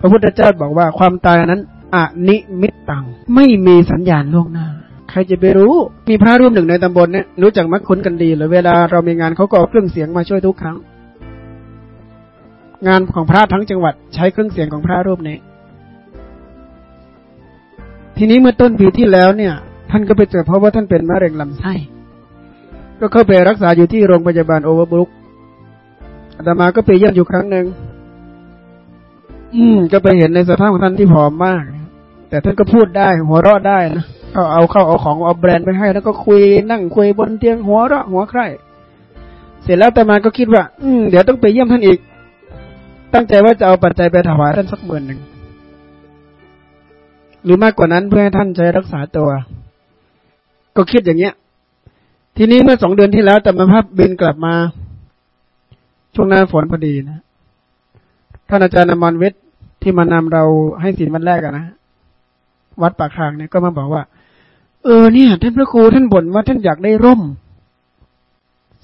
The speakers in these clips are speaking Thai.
พระพุทธเจ้าบอกว่าความตายนั้นอนิมิตตัง ไม่มีสัญญาณล่วงหน้า ใครจะไปรู้ มีพระรูปหนึ่งในตำบลเนี่ยรู้จักมักคุ้นกันดีเลยเวลาเรามีงานเขาก็เอาเครื่องเสียงมาช่วยทุกครั้ง งานของพระทั้งจังหวัดใช้เครื่องเสียงของพระรูปนี้ ทีนี้เมื่อต้นปีที่แล้วเนี่ย ท่านก็ไปเจอเพราะว่าท่านเป็นมะเร็งลำไส้ ก็เข้าไปรักษาอยู่ที่โรงพยาบาลโอเวอร์บรุ๊คอาตมาก็ไปเยี่ยมอยู่ครั้งหนึ่ง อืม ก็ไปเห็นในสภาพของท่านที่ผอมมาก แต่ท่านก็พูดได้ หัวเราะได้นะเอาเอาเข้าเอาของเอาแบรนด์ไปให้ แล้วก็คุยนั่งคุยบนเตียงหัวเราะหัวใครเสร็จแล้วแต่มาก็คิดว่า อืม เดี๋ยวต้องไปเยี่ยมท่านอีก ตั้งใจว่าจะเอาปัจจัยไปถวายท่านสักหมื่นหนึ่งหรือมากกว่านั้นเพื่อให้ท่านใช้รักษาตัว ก็คิดอย่างเงี้ย ทีนี้เมื่อสองเดือนที่แล้วแต่มาภาพบินกลับมา ช่วงหน้าฝนพอดีนะ ท่านอาจารย์นมรเวทที่มานำเราให้ศีลวันแรกอะนะวัดปากทางเนี่ยก็มาบอกว่า เออเนี่ยท่านพระครูท่านบ่นว่าท่านอยากได้ร่ม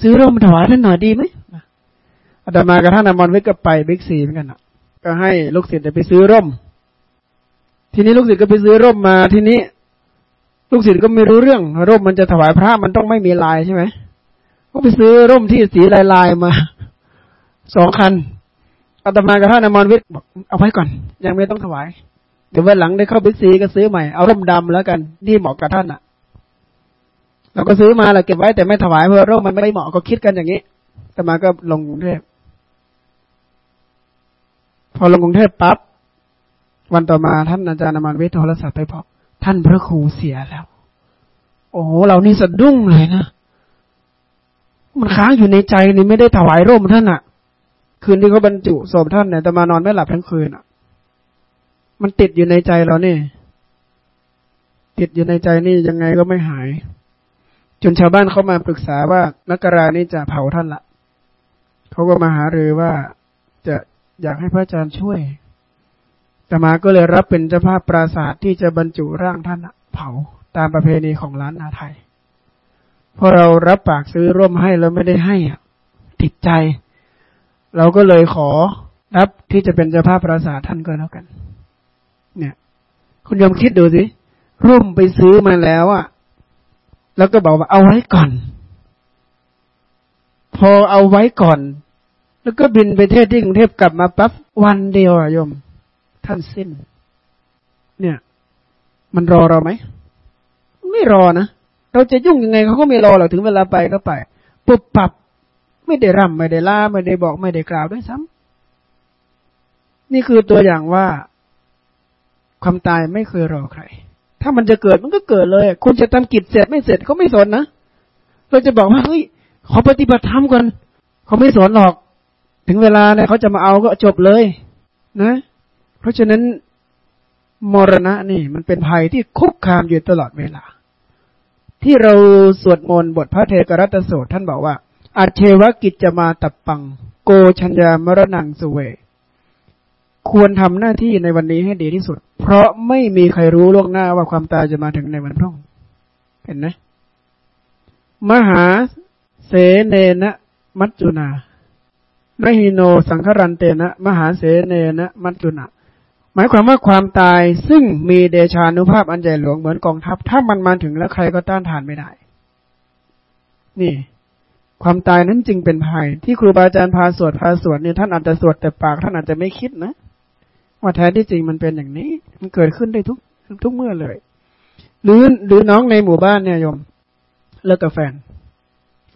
ซื้อร่มถวายท่านหน่อยดีไหมอาตมากับท่านนมรเวทก็ไปบิ๊กซีเหมือนกันอะ ก็ให้ลูกศิษย์ไปซื้อร่ม ทีนี้ลูกศิษย์ก็ไปซื้อร่มมาทีนี้ ลูกศิษย์ก็ไม่รู้เรื่อง ร่มมันจะถวายพระมันต้องไม่มีลายใช่ไหมก็ไปซื้อร่มที่สีลายลายมาสองคัน อาตมากับท่านอมรวิทย์บอกเอาไว้ก่อน ยังไม่ต้องถวายเดี๋ยววันหลังได้เข้าบิ๊กซีก็ซื้อใหม่เอาร่มดำแล้วกันที่เหมาะกับท่านอะเราก็ซื้อมาแหละเก็บไว้แต่ไม่ถวายเพราะร่มมันไม่เหมาะก็คิดกันอย่างนี้อาตมาก็ลงกรุงเทพพอลงกรุงเทพปั๊บวันต่อมาท่านอาจารย์อมรวิทย์โทรศัพท์ไปบอกท่านพระครูเสียแล้ว โอ้โหเรานี่สะดุ้งเลยนะมันค้างอยู่ในใจนี่ไม่ได้ถวายร่มท่านอะ คืนที่เขาบรรจุศพท่านเนี่ยแต่มานอนไม่หลับทั้งคืนอะ มันติดอยู่ในใจเราเนี่ยติดอยู่ในใจนี่ยังไงก็ไม่หาย จนชาวบ้านเขามาปรึกษาว่านักกรานี่จะเผาท่านละเขาก็มาหาเรือว่าจะอยากให้พระอาจารย์ช่วยแต่มาก็เลยรับเป็นเจ้าภาพปราสาทที่จะบรรจุร่างท่านเผาตามประเพณีของล้านนาไทยพอเรารับปากซื้อร่วมให้แล้วไม่ได้ให้อะติดใจ เราก็เลยขอรับที่จะเป็นเจ้าภาพปราสาทท่านก็แล้วกัน เนี่ย คุณยมคิดดูสิร่มไปซื้อมาแล้วอะแล้วก็บอกว่าเอาไว้ก่อน พอเอาไว้ก่อน แล้วก็บินไปเทศที่กรุงเทพกลับมาปั๊บวันเดียวอะโยม ท่านสิ้น เนี่ย มันรอเราไหม ไม่รอนะ เราจะยุ่งยังไงเขาก็ไม่รอหรอกถึงเวลาไปก็ไป ปุบปับ ไม่ได้ร่ำไม่ได้ล่าไม่ได้บอกไม่ได้กล่าวด้วยซ้ำนี่คือตัวอย่างว่าความตายไม่เคยรอใคร ถ้ามันจะเกิดมันก็เกิดเลย คุณจะทำกิจเสร็จไม่เสร็จเขาไม่สนนะเราจะบอกว่าเฮ้ยขอปฏิบัติธรรมก่อนเขาไม่สนหรอก ถึงเวลาเนี่ยเขาจะมาเอาก็จบเลย นะ เพราะฉะนั้นมรณะนี่ มันเป็นภัยที่คุกคามอยู่ตลอดเวลา ที่เราสวดมนต์บทพระเทกรัตสูตรท่านบอกว่า อัจเชวกิจจะมาตับปัง โกชัญญามรณังสเว ควรทำหน้าที่ในวันนี้ให้ดีที่สุด เพราะไม่มีใครรู้ล่วงหน้าว่าความตายจะมาถึงในวันพรุ่ง เห็นไหมมหาเสเนนะมัจจุนานหิโนสังครันเตนะ มหาเสเนนะมัจจุนาหมายความว่าความตายซึ่งมีเดชานุภาพอันใหญ่หลวงเหมือนกองทัพ ถ้ามันมาถึงแล้วใครก็ต้านทานไม่ได้ นี่ ความตายนั้นจึงเป็นภัย ที่ครูบาอาจารย์พาสวดพาสวดเนี่ยท่านอาจจะสวดแต่ปากท่านอาจจะไม่คิดนะ ว่าแท้ที่จริงมันเป็นอย่างนี้ มันเกิดขึ้นได้ทุกทุกเมื่อเลย หรือหรือน้องในหมู่บ้านเนี่ยโยม เลิกกับแฟน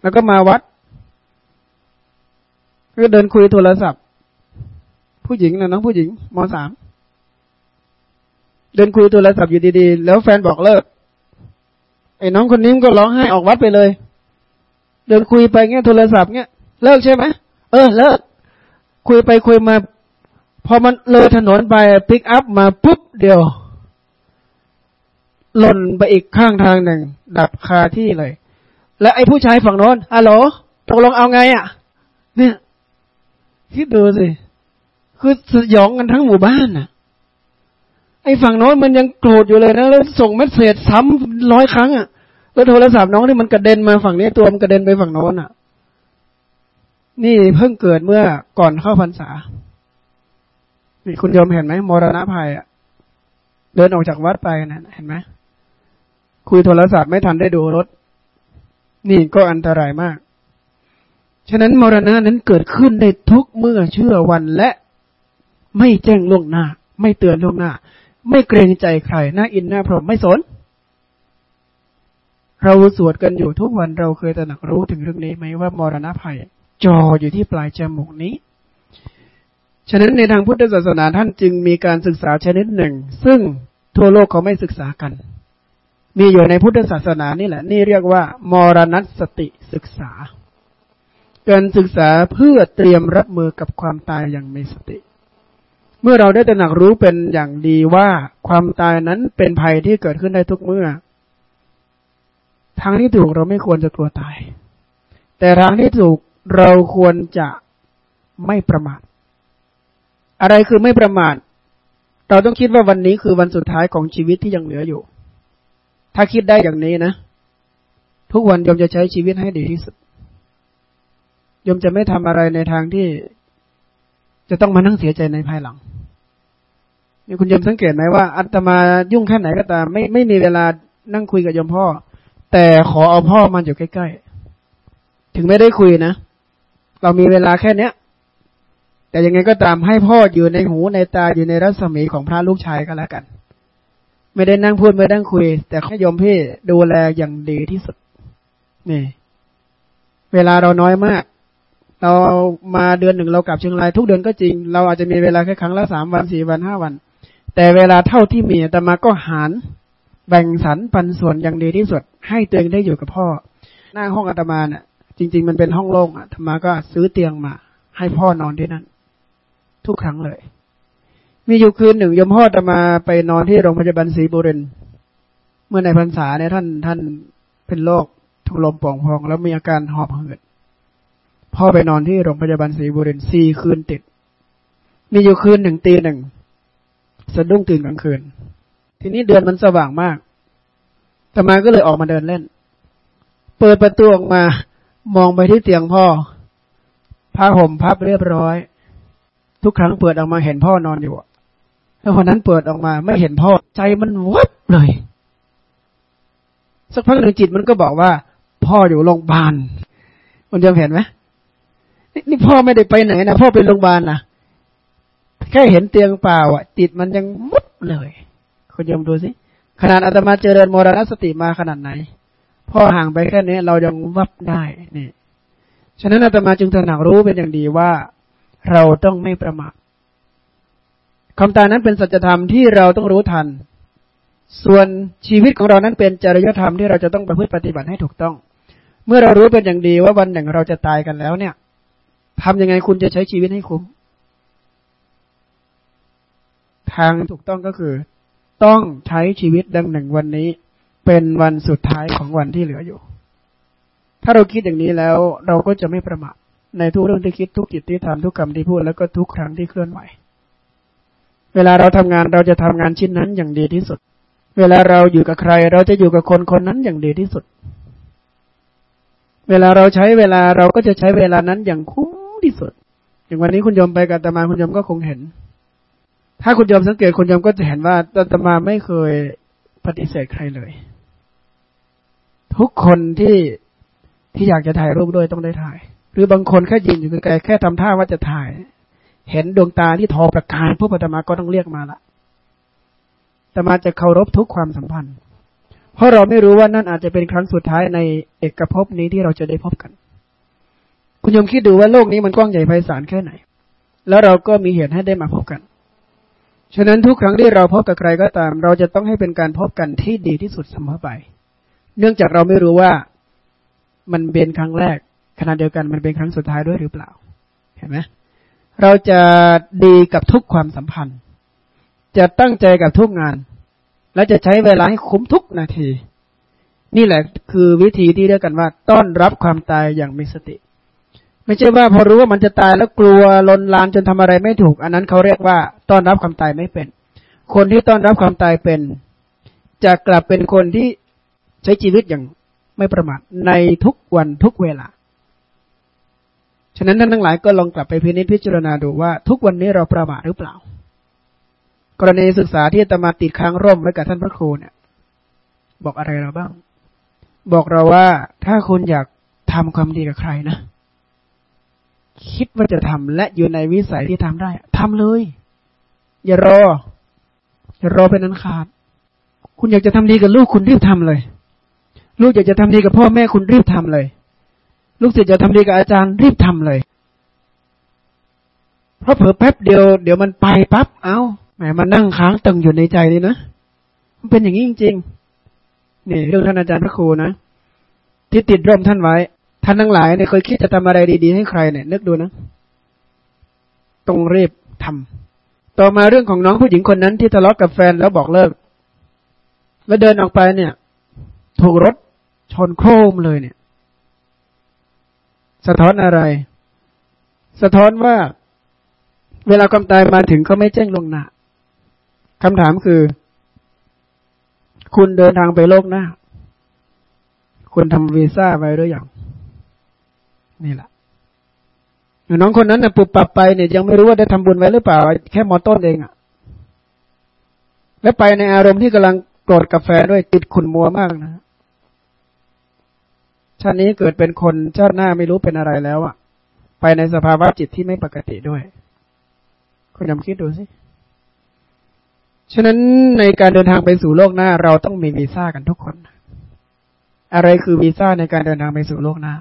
แล้วก็มาวัดก็เดินคุยโทรศัพท์ ผู้หญิงนะน้องผู้หญิงมสามเดินคุยโทรศัพท์อยู่ดีๆ แล้วแฟนบอกเลิกไอ้น้องคนนี้ก็ร้องไห้ออกวัดไปเลย เดินคุยไปเงี้ยโทรศัพท์เงี้ยเลิกใช่ไหมเออเลิกคุยไปคุยมา พอมันเลยถนนไปปิกอัพมาปุ๊บเดียว หล่นไปอีกข้างทางหนึ่ง ดับคาที่เลย แล้วไอ้ผู้ชายฝั่งโน้นฮัลโหลตกลงเอาไงอะ เนี่ยคิดดูสิคือสยองกันทั้งหมู่บ้านน่ะ ไอ้ฝั่งโน้นมันยังโกรธอยู่เลยนะแล้วส่งเมสเซจซ้ำร้อยครั้งอะ ล้วโทรศัพท์น้องที่มันกระเด็นมาฝั่งนี้ตัวมันกระเด็นไปฝั่งโน้นอะ นี่เพิ่งเกิดเมื่อก่อนเข้าพรรษา นี่คุณโยมเห็นไหมมรณะภัยอะ เดินออกจากวัดไปนะเห็นไหมคุยโทรศัพท์ไม่ทันได้ดูรถ นี่ก็อันตรายมาก ฉะนั้นมรณะนั้นเกิดขึ้นได้ทุกเมื่อเชื่อวันและไม่แจ้งล่วงหน้า ไม่เตือนล่วงหน้า ไม่เกรงใจใครหน้าอินหน้าพรหมไม่สน เราสวดกันอยู่ทุกวันเราเคยตระหนักรู้ถึงเรื่องนี้ไหมว่ามรณะภัยจออยู่ที่ปลายจมูกนี้ ฉะนั้นในทางพุทธศาสนาท่านจึงมีการศึกษาชนิดหนึ่ง ซึ่งทั่วโลกเขาไม่ศึกษากัน มีอยู่ในพุทธศาสนานี่แหละ นี่เรียกว่า มรณสติศึกษา การศึกษาเพื่อเตรียมรับมือกับความตายอย่างมีสติ เมื่อเราได้ตระหนักรู้เป็นอย่างดีว่าความตายนั้นเป็นภัยที่เกิดขึ้นได้ทุกเมื่อ ทางที่ถูกเราไม่ควรจะกลัวตาย แต่ทางที่ถูกเราควรจะไม่ประมาท อะไรคือไม่ประมาท เราต้องคิดว่าวันนี้คือวันสุดท้ายของชีวิตที่ยังเหลืออยู่ ถ้าคิดได้อย่างนี้นะ ทุกวันยมจะใช้ชีวิตให้ดีที่สุดยมจะไม่ทำอะไรในทางที่จะต้องมานั่งเสียใจในภายหลังนี่คุณยมสังเกตไหมว่าอัตมายุ่งแค่ไหนก็ตาม ไม่ไม่มีเวลานั่งคุยกับยมพ่อ แต่ขอเอาพ่อมาอยู่ใกล้ๆ ถึงไม่ได้คุยนะ เรามีเวลาแค่เนี้ย แต่ยังไงก็ตามให้พ่ออยู่ในหูในตาอยู่ในรัศมีของพระลูกชายก็แล้วกัน ไม่ได้นั่งพูดไม่ได้คุย แต่ให้ยมพี่ดูแลอย่างดีที่สุด นี่ เวลาเราน้อยมาก เรามาเดือนหนึ่งเรากลับเชียงรายทุกเดือนก็จริง เราอาจจะมีเวลาแค่ครั้งละสามวันสี่วันห้าวัน แต่เวลาเท่าที่มีแต่มาก็หาร แบ่งสรรปันส่วนอย่างดีที่สุด ให้ตัวเองได้อยู่กับพ่อ หน้าห้องอาตมาเนี่ยจริง ๆ มันเป็นห้องโล่งอะธรรมาก็ซื้อเตียงมา ให้พ่อนอนที่นั่น ทุกครั้งเลย มีอยู่คืนหนึ่งยมพ่อจะมาไปนอนที่โรงพยาบาลศรีบุรินเมื่อในพรรษาเนี่ยท่านท่านเป็นโรคทุลมป่องพอง แล้วมีอาการหอบหืดพ่อไปนอนที่โรงพยาบาลศรีบุรินสี่คืนติด มีอยู่คืนหนึ่งตีหนึ่งสะดุ้งตื่นกลางคืน ทีนี้เดือนมันสว่างมากธรรมาก็เลยออกมาเดินเล่น เปิดประตูออกมา มองไปที่เตียงพ่อผ้าห่มพับเรียบร้อย ทุกครั้งเปิดออกมาเห็นพ่อนอนอยู่แล้วคนนั้นเปิดออกมาไม่เห็นพ่อใจมันวับเลยสักพักหนึ่งจิตมันก็บอกว่า พ่ออยู่โรงพยาบาลคุณยมเห็นไหมนี่พ่อไม่ได้ไปไหนนะพ่อเป็นโรงพยาบาลนะแค่เห็นเตียงเปล่าอะจิตมันยังมุดเลย คุณยมดูสิขนาดอาตมาเจริญมรณสติมาขนาดไหนพ่อห่างไปแค่นี้เรายังวับได้เนี่ยฉะนั้นอาตมาจึงตระหนักรู้เป็นอย่างดีว่าเราต้องไม่ประมาทคำตานั้นเป็นสัจธรรมที่เราต้องรู้ทัน ส่วนชีวิตของเรานั้นเป็นจริยธรรมที่เราจะต้องประพฤติปฏิบัติให้ถูกต้อง เมื่อเรารู้เป็นอย่างดีว่าวันหนึ่งเราจะตายกันแล้วเนี่ยทำยังไงคุณจะใช้ชีวิตให้คุ้ม ทางถูกต้องก็คือ ต้องใช้ชีวิตดังหนึ่งวันนี้ เป็นวันสุดท้ายของวันที่เหลืออยู่ ถ้าเราคิดอย่างนี้แล้ว เราก็จะไม่ประมาทในทุกเรื่องที่คิดทุกกิจที่ทำทุกคำที่พูดแล้วก็ทุกครั้งที่เคลื่อนไหว เวลาเราทำงานเราจะทำงานชิ้นนั้นอย่างดีที่สุด เวลาเราอยู่กับใคร เราจะอยู่กับคนคนนั้นอย่างดีที่สุด เวลาเราใช้เวลาเราก็จะใช้เวลานั้นอย่างคุ้มที่สุด อย่างวันนี้คุณยมไปกับตมาคุณยมก็คงเห็น ถ้าคุณยอมสังเกตคุณยอมก็จะเห็นว่าตมาไม่เคยปฏิเสธใครเลย ทุกคนที่ที่อยากจะถ่ายรูปด้วยต้องได้ถ่าย หรือบางคนแค่ยืนอยู่ไกลแค่ทำท่าว่าจะถ่าย เห็นดวงตาที่ทอประกายพวกปฐมาก็ต้องเรียกมาละแต่มาจะเคารพทุกความสัมพันธ์ เพราะเราไม่รู้ว่านั่นอาจจะเป็นครั้งสุดท้ายในเอกภพนี้ที่เราจะได้พบกัน คุณยมคิดดูว่าโลกนี้มันกว้างใหญ่ไพศาลแค่ไหน แล้วเราก็มีเหตุให้ได้มาพบกัน ฉะนั้นทุกครั้งที่เราพบกับใครก็ตาม เราจะต้องให้เป็นการพบกันที่ดีที่สุดเสมอไป เนื่องจากเราไม่รู้ว่ามันเป็นครั้งแรกขณะเดียวกันมันเป็นครั้งสุดท้ายด้วยหรือเปล่า เห็นไหมเราจะดีกับทุกความสัมพันธ์ จะตั้งใจกับทุกงาน และจะใช้เวลาให้คุ้มทุกนาที นี่แหละคือวิธีที่เรียกกันว่า ต้อนรับความตายอย่างมีสติ ไม่ใช่ว่าพอรู้ว่ามันจะตายแล้วกลัวลนลานจนทำอะไรไม่ถูก อันนั้นเขาเรียกว่าต้อนรับความตายไม่เป็น คนที่ต้อนรับความตายเป็น จะกลับเป็นคนที่ใช้ชีวิตอย่างไม่ประมาทในทุกวันทุกเวลา ฉะนั้นท่านทั้งหลายก็ลองกลับไปพินิจพิจารณาดูว่าทุกวันนี้เราประมาทหรือเปล่า กรณีศึกษาที่ตมาติดค้างร่มไว้กับท่านพระครูเนี่ย บอกอะไรเราบ้าง บอกเราว่าถ้าคุณอยากทำความดีกับใครนะ คิดว่าจะทำและอยู่ในวิสัยที่ทำได้ทำเลย อย่ารอ อย่ารอเป็นนันขาด คุณอยากจะทำดีกับลูกคุณรีบทำเลย ลูกอยากจะทำดีกับพ่อแม่คุณรีบทำเลย ลูกศิษย์จะทำดีกับอาจารย์รีบทำเลย เพราะเผื่อแป๊บเดียวเดี๋ยวมันไปปั๊บเอา้าแหมมันนั่งค้างตึงอยู่ในใจนี่นะมันเป็นอย่างนี้จริงๆนี่เรื่องท่านอาจารย์พระครูนะที่ติดร่มท่านไว้ ท่านทั้งหลายเนี่ยเคยคิดจะทำอะไรดี ๆ ให้ใครเนี่ยนึกดูนะต้องรีบทำต่อมาเรื่องของน้องผู้หญิงคนนั้นที่ทะเลาะกับแฟนแล้วบอกเลิก แล้วเดินออกไปเนี่ย ถูกรถชนโครมเลยเนี่ย สะท้อนอะไร สะท้อนว่า เวลาความตายมาถึงเขาไม่แจ้งลงหนาคำถามคือ คุณเดินทางไปโลกหน้า คุณทำวีซ่าไว้หรือยัง นี่แหละน้องคนนั้นนะปุบปับไปเนี่ยยังไม่รู้ว่าได้ทำบุญไว้หรือเปล่า แค่มอต้นเองอะและไปในอารมณ์ที่กำลังโกรธกาแฟด้วยติดขุนมัวมากนะชาตินี้เกิดเป็นคนชาติหน้าไม่รู้เป็นอะไรแล้วอะไปในสภาวะจิตที่ไม่ปกติด้วย คุณยำคิดดูสิฉะนั้นในการเดินทางไปสู่โลกหน้า เราต้องมีวีซ่ากันทุกคน อะไรคือวีซ่าในการเดินทางไปสู่โลกหน้า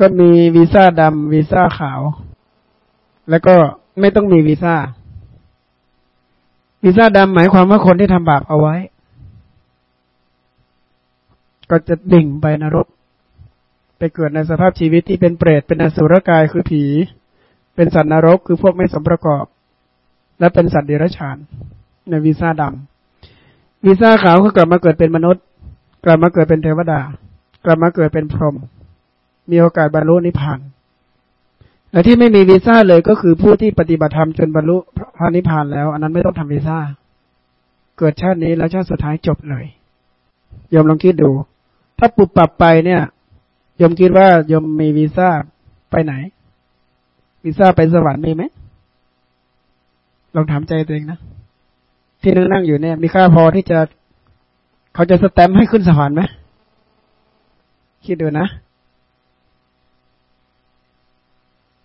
ก็มีวีซ่าดำวีซ่าขาว แล้วก็ไม่ต้องมีวีซ่า วีซ่าดำหมายความว่าคนที่ทำบาปเอาไว้ ก็จะดิ่งไปนรก ไปเกิดในสภาพชีวิตที่เป็นเปรตเป็นอสุรกายคือผี เป็นสัตว์นรกคือพวกไม่สมประกอบ และเป็นสัตว์เดรัจฉาน ในวีซ่าดำวีซ่าขาวก็กลับมาเกิดเป็นมนุษย์ กลับมาเกิดเป็นเทวดา กลับมาเกิดเป็นพรหม มีโอกาสบรรลุนิพพาน และที่ไม่มีวีซ่าเลยก็คือผู้ที่ปฏิบัติธรรมจนบรรลุพระนิพพานแล้ว อันนั้นไม่ต้องทำวีซ่า เกิดชาตินี้แล้วชาติสุดท้ายจบเลยยมลองคิดดู ถ้าปุบปรับไปเนี่ยยมคิดว่ายมมีวีซ่าไปไหน วีซ่าไปสวรรค์มีไหมลองถามใจตัวเองนะที่นั่งนั่งอยู่เนี่ย มีค่าพอที่จะ เขาจะสแตมให้ขึ้นสวรรค์ไหมคิดดูนะ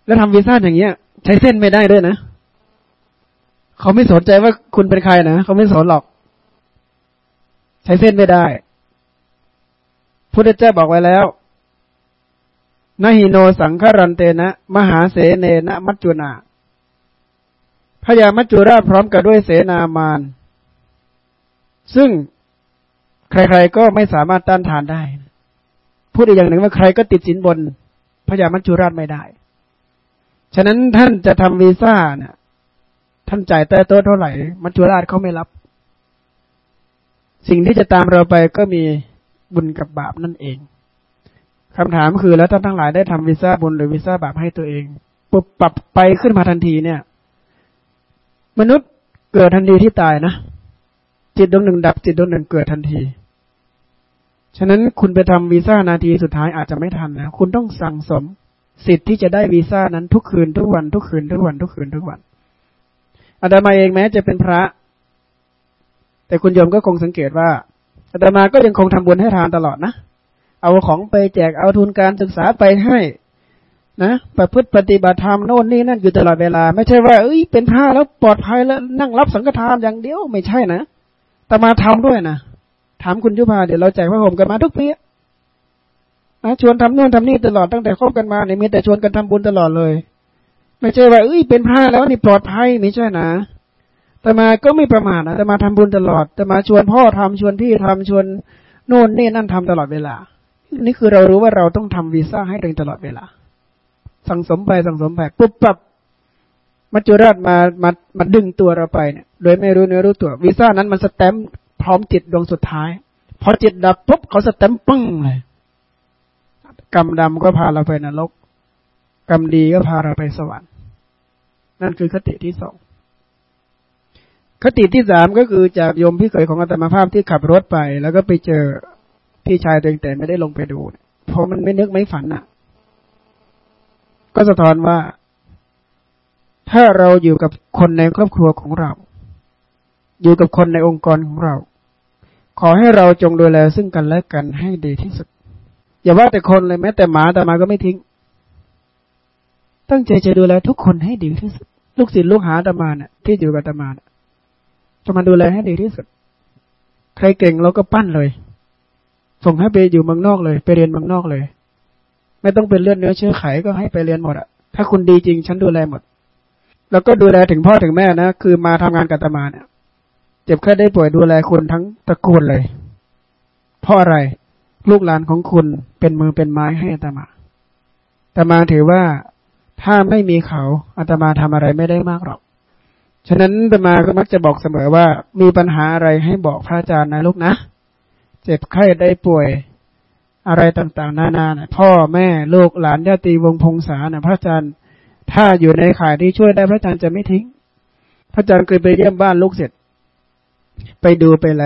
แล้วทำวีซ่าอย่างเงี้ย ใช้เส้นไม่ได้ด้วยนะเขาไม่สนใจว่าคุณเป็นใครนะเขาไม่สนหรอก ใช้เส้นไม่ได้พุทธเจ้าบอกไว้แล้วนหิโนสังฆรันเตนะ มหาเสเนนะมัจจุนาพญามัจจุราชพร้อมกับด้วยเสนามาน ซึ่งใครๆก็ไม่สามารถต้านทานได้ พูดอีกอย่างหนึ่งว่าใครก็ติดสินบนพญามัจจุราชไม่ได้ ฉะนั้นท่านจะทำวีซ่าเนี่ยท่านจ่ายแต่ตัวเท่าไหร่ มัจจุราชเขาไม่รับ สิ่งที่จะตามเราไปก็มีบุญกับบาปนั่นเองคำถามคือแล้วท่านทั้งหลายได้ทำวีซ่าบุญหรือวีซ่าบาปให้ตัวเองปุบปรับไปขึ้นมาทันทีเนี่ย มนุษย์เกิดทันทีที่ตายนะจิตดวงหนึ่งดับจิตดวงหนึ่งเกิดทันที ฉะนั้นคุณไปทำวีซ่านาทีสุดท้ายอาจจะไม่ทันนะคุณต้องสั่งสม สิทธิ์ที่จะได้วีซ่านั้นทุกคืนทุกวันทุกคืนทุกวันทุกคืนทุกวันอาตมาเองแม้จะเป็นพระ แต่คุณโยมก็คงสังเกตว่าอาตมาก็ยังคงทำบุญให้ทานตลอดนะ เอาของไปแจกเอาทุนการศึกษาไปให้นะประพฤติปฏิบัติธรรมโน่นนี่นั่นอยู่ตลอดเวลา ไม่ใช่ว่าเอ้ยเป็นพระแล้วปลอดภัยแล้วนั่งรับสังฆทานอย่างเดียวไม่ใช่นะแต่มาทำด้วยนะถามคุณยุพาเดี๋ยวเราแจกพระห่มกันมาทุกปี นะชวนทำโน่นทำนี่ตลอดตั้งแต่คบกันมาเนี่ยมีแต่ชวนกันทำบุญตลอดเลย ไม่ใช่ว่าเอ้ยเป็นพระแล้วนี่ปลอดภัยไม่ใช่นะแต่มาก็ไม่ประมาทนะแต่มาทำบุญตลอด แต่มาชวนพ่อทำชวนพี่ทำชวนโน่นนี่นั่นทำตลอดเวลา นี่คือเรารู้ว่าเราต้องทำวีซ่าให้เองตลอดเวลา สั่งสมไปสั่งสมไปปุ๊บปับมัจจุราชมามามาดึงตัวเราไปเนี่ย โดยไม่รู้เนื้อรู้ตัววีซ่านั้นมันสแตมพร้อมจิตดวงสุดท้าย พอจิตดับปุ๊บเขาสแตมปึ้งเลย กรรมดำก็พาเราไปนรก กรรมดีก็พาเราไปสวรรค์ นั่นคือคติที่สองคติที่สามก็คือจากโยมพี่เคยของอาตมาภาพที่ขับรถไป แล้วก็ไปเจอพี่ชายตัวเองแต่ไม่ได้ลงไปดู เพราะมันไม่นึกไม่ฝันอะ ก็สะท้อนว่า ถ้าเราอยู่กับคนในครอบครัวของเรา อยู่กับคนในองค์กรของเรา ขอให้เราจงดูแลซึ่งกันและกันให้ดีที่สุด อย่าว่าแต่คนเลยแม้แต่หมาแต่มาก็ไม่ทิ้ง ตั้งใจจะดูแลทุกคนให้ดีที่สุด ลูกศิษย์ลูกหาตมาเนี่ยที่อยู่กับตมานี่ยจะมาดูแลให้ดีที่สุด ใครเก่งเราก็ปั้นเลย ส่งให้ไปอยู่เมืองนอกเลย ไปเรียนเมืองนอกเลย ไม่ต้องเป็นเลือดเนื้อเชื้อไขก็ให้ไปเรียนหมดอะถ้าคุณดีจริงฉันดูแลหมด แล้วก็ดูแลถึงพ่อถึงแม่นะคือมาทำงานกับตมาเนี่ยเจ็บแค่ได้ป่วยดูแลคุณทั้งตระกูลเลยเพราะอะไร ลูกหลานของคุณเป็นมือเป็นไม้ให้ตมาตมาถือว่าถ้าไม่มีเขาอาตมาทำอะไรไม่ได้มากหรอก ฉะนั้นอาตมาก็มักจะบอกเสมอว่า มีปัญหาอะไรให้บอกพระอาจารย์นะลูกนะ เจ็บไข้ได้ป่วยอะไรต่างๆ นานานะพ่อแม่ลูกหลานญาติวงพงษานะพระอาจารย์ ถ้าอยู่ในข่ายที่ช่วยได้พระอาจารย์จะไม่ทิ้ง พระอาจารย์เคยไปเยี่ยมบ้านลูกเสร็จ ไปดูไปแล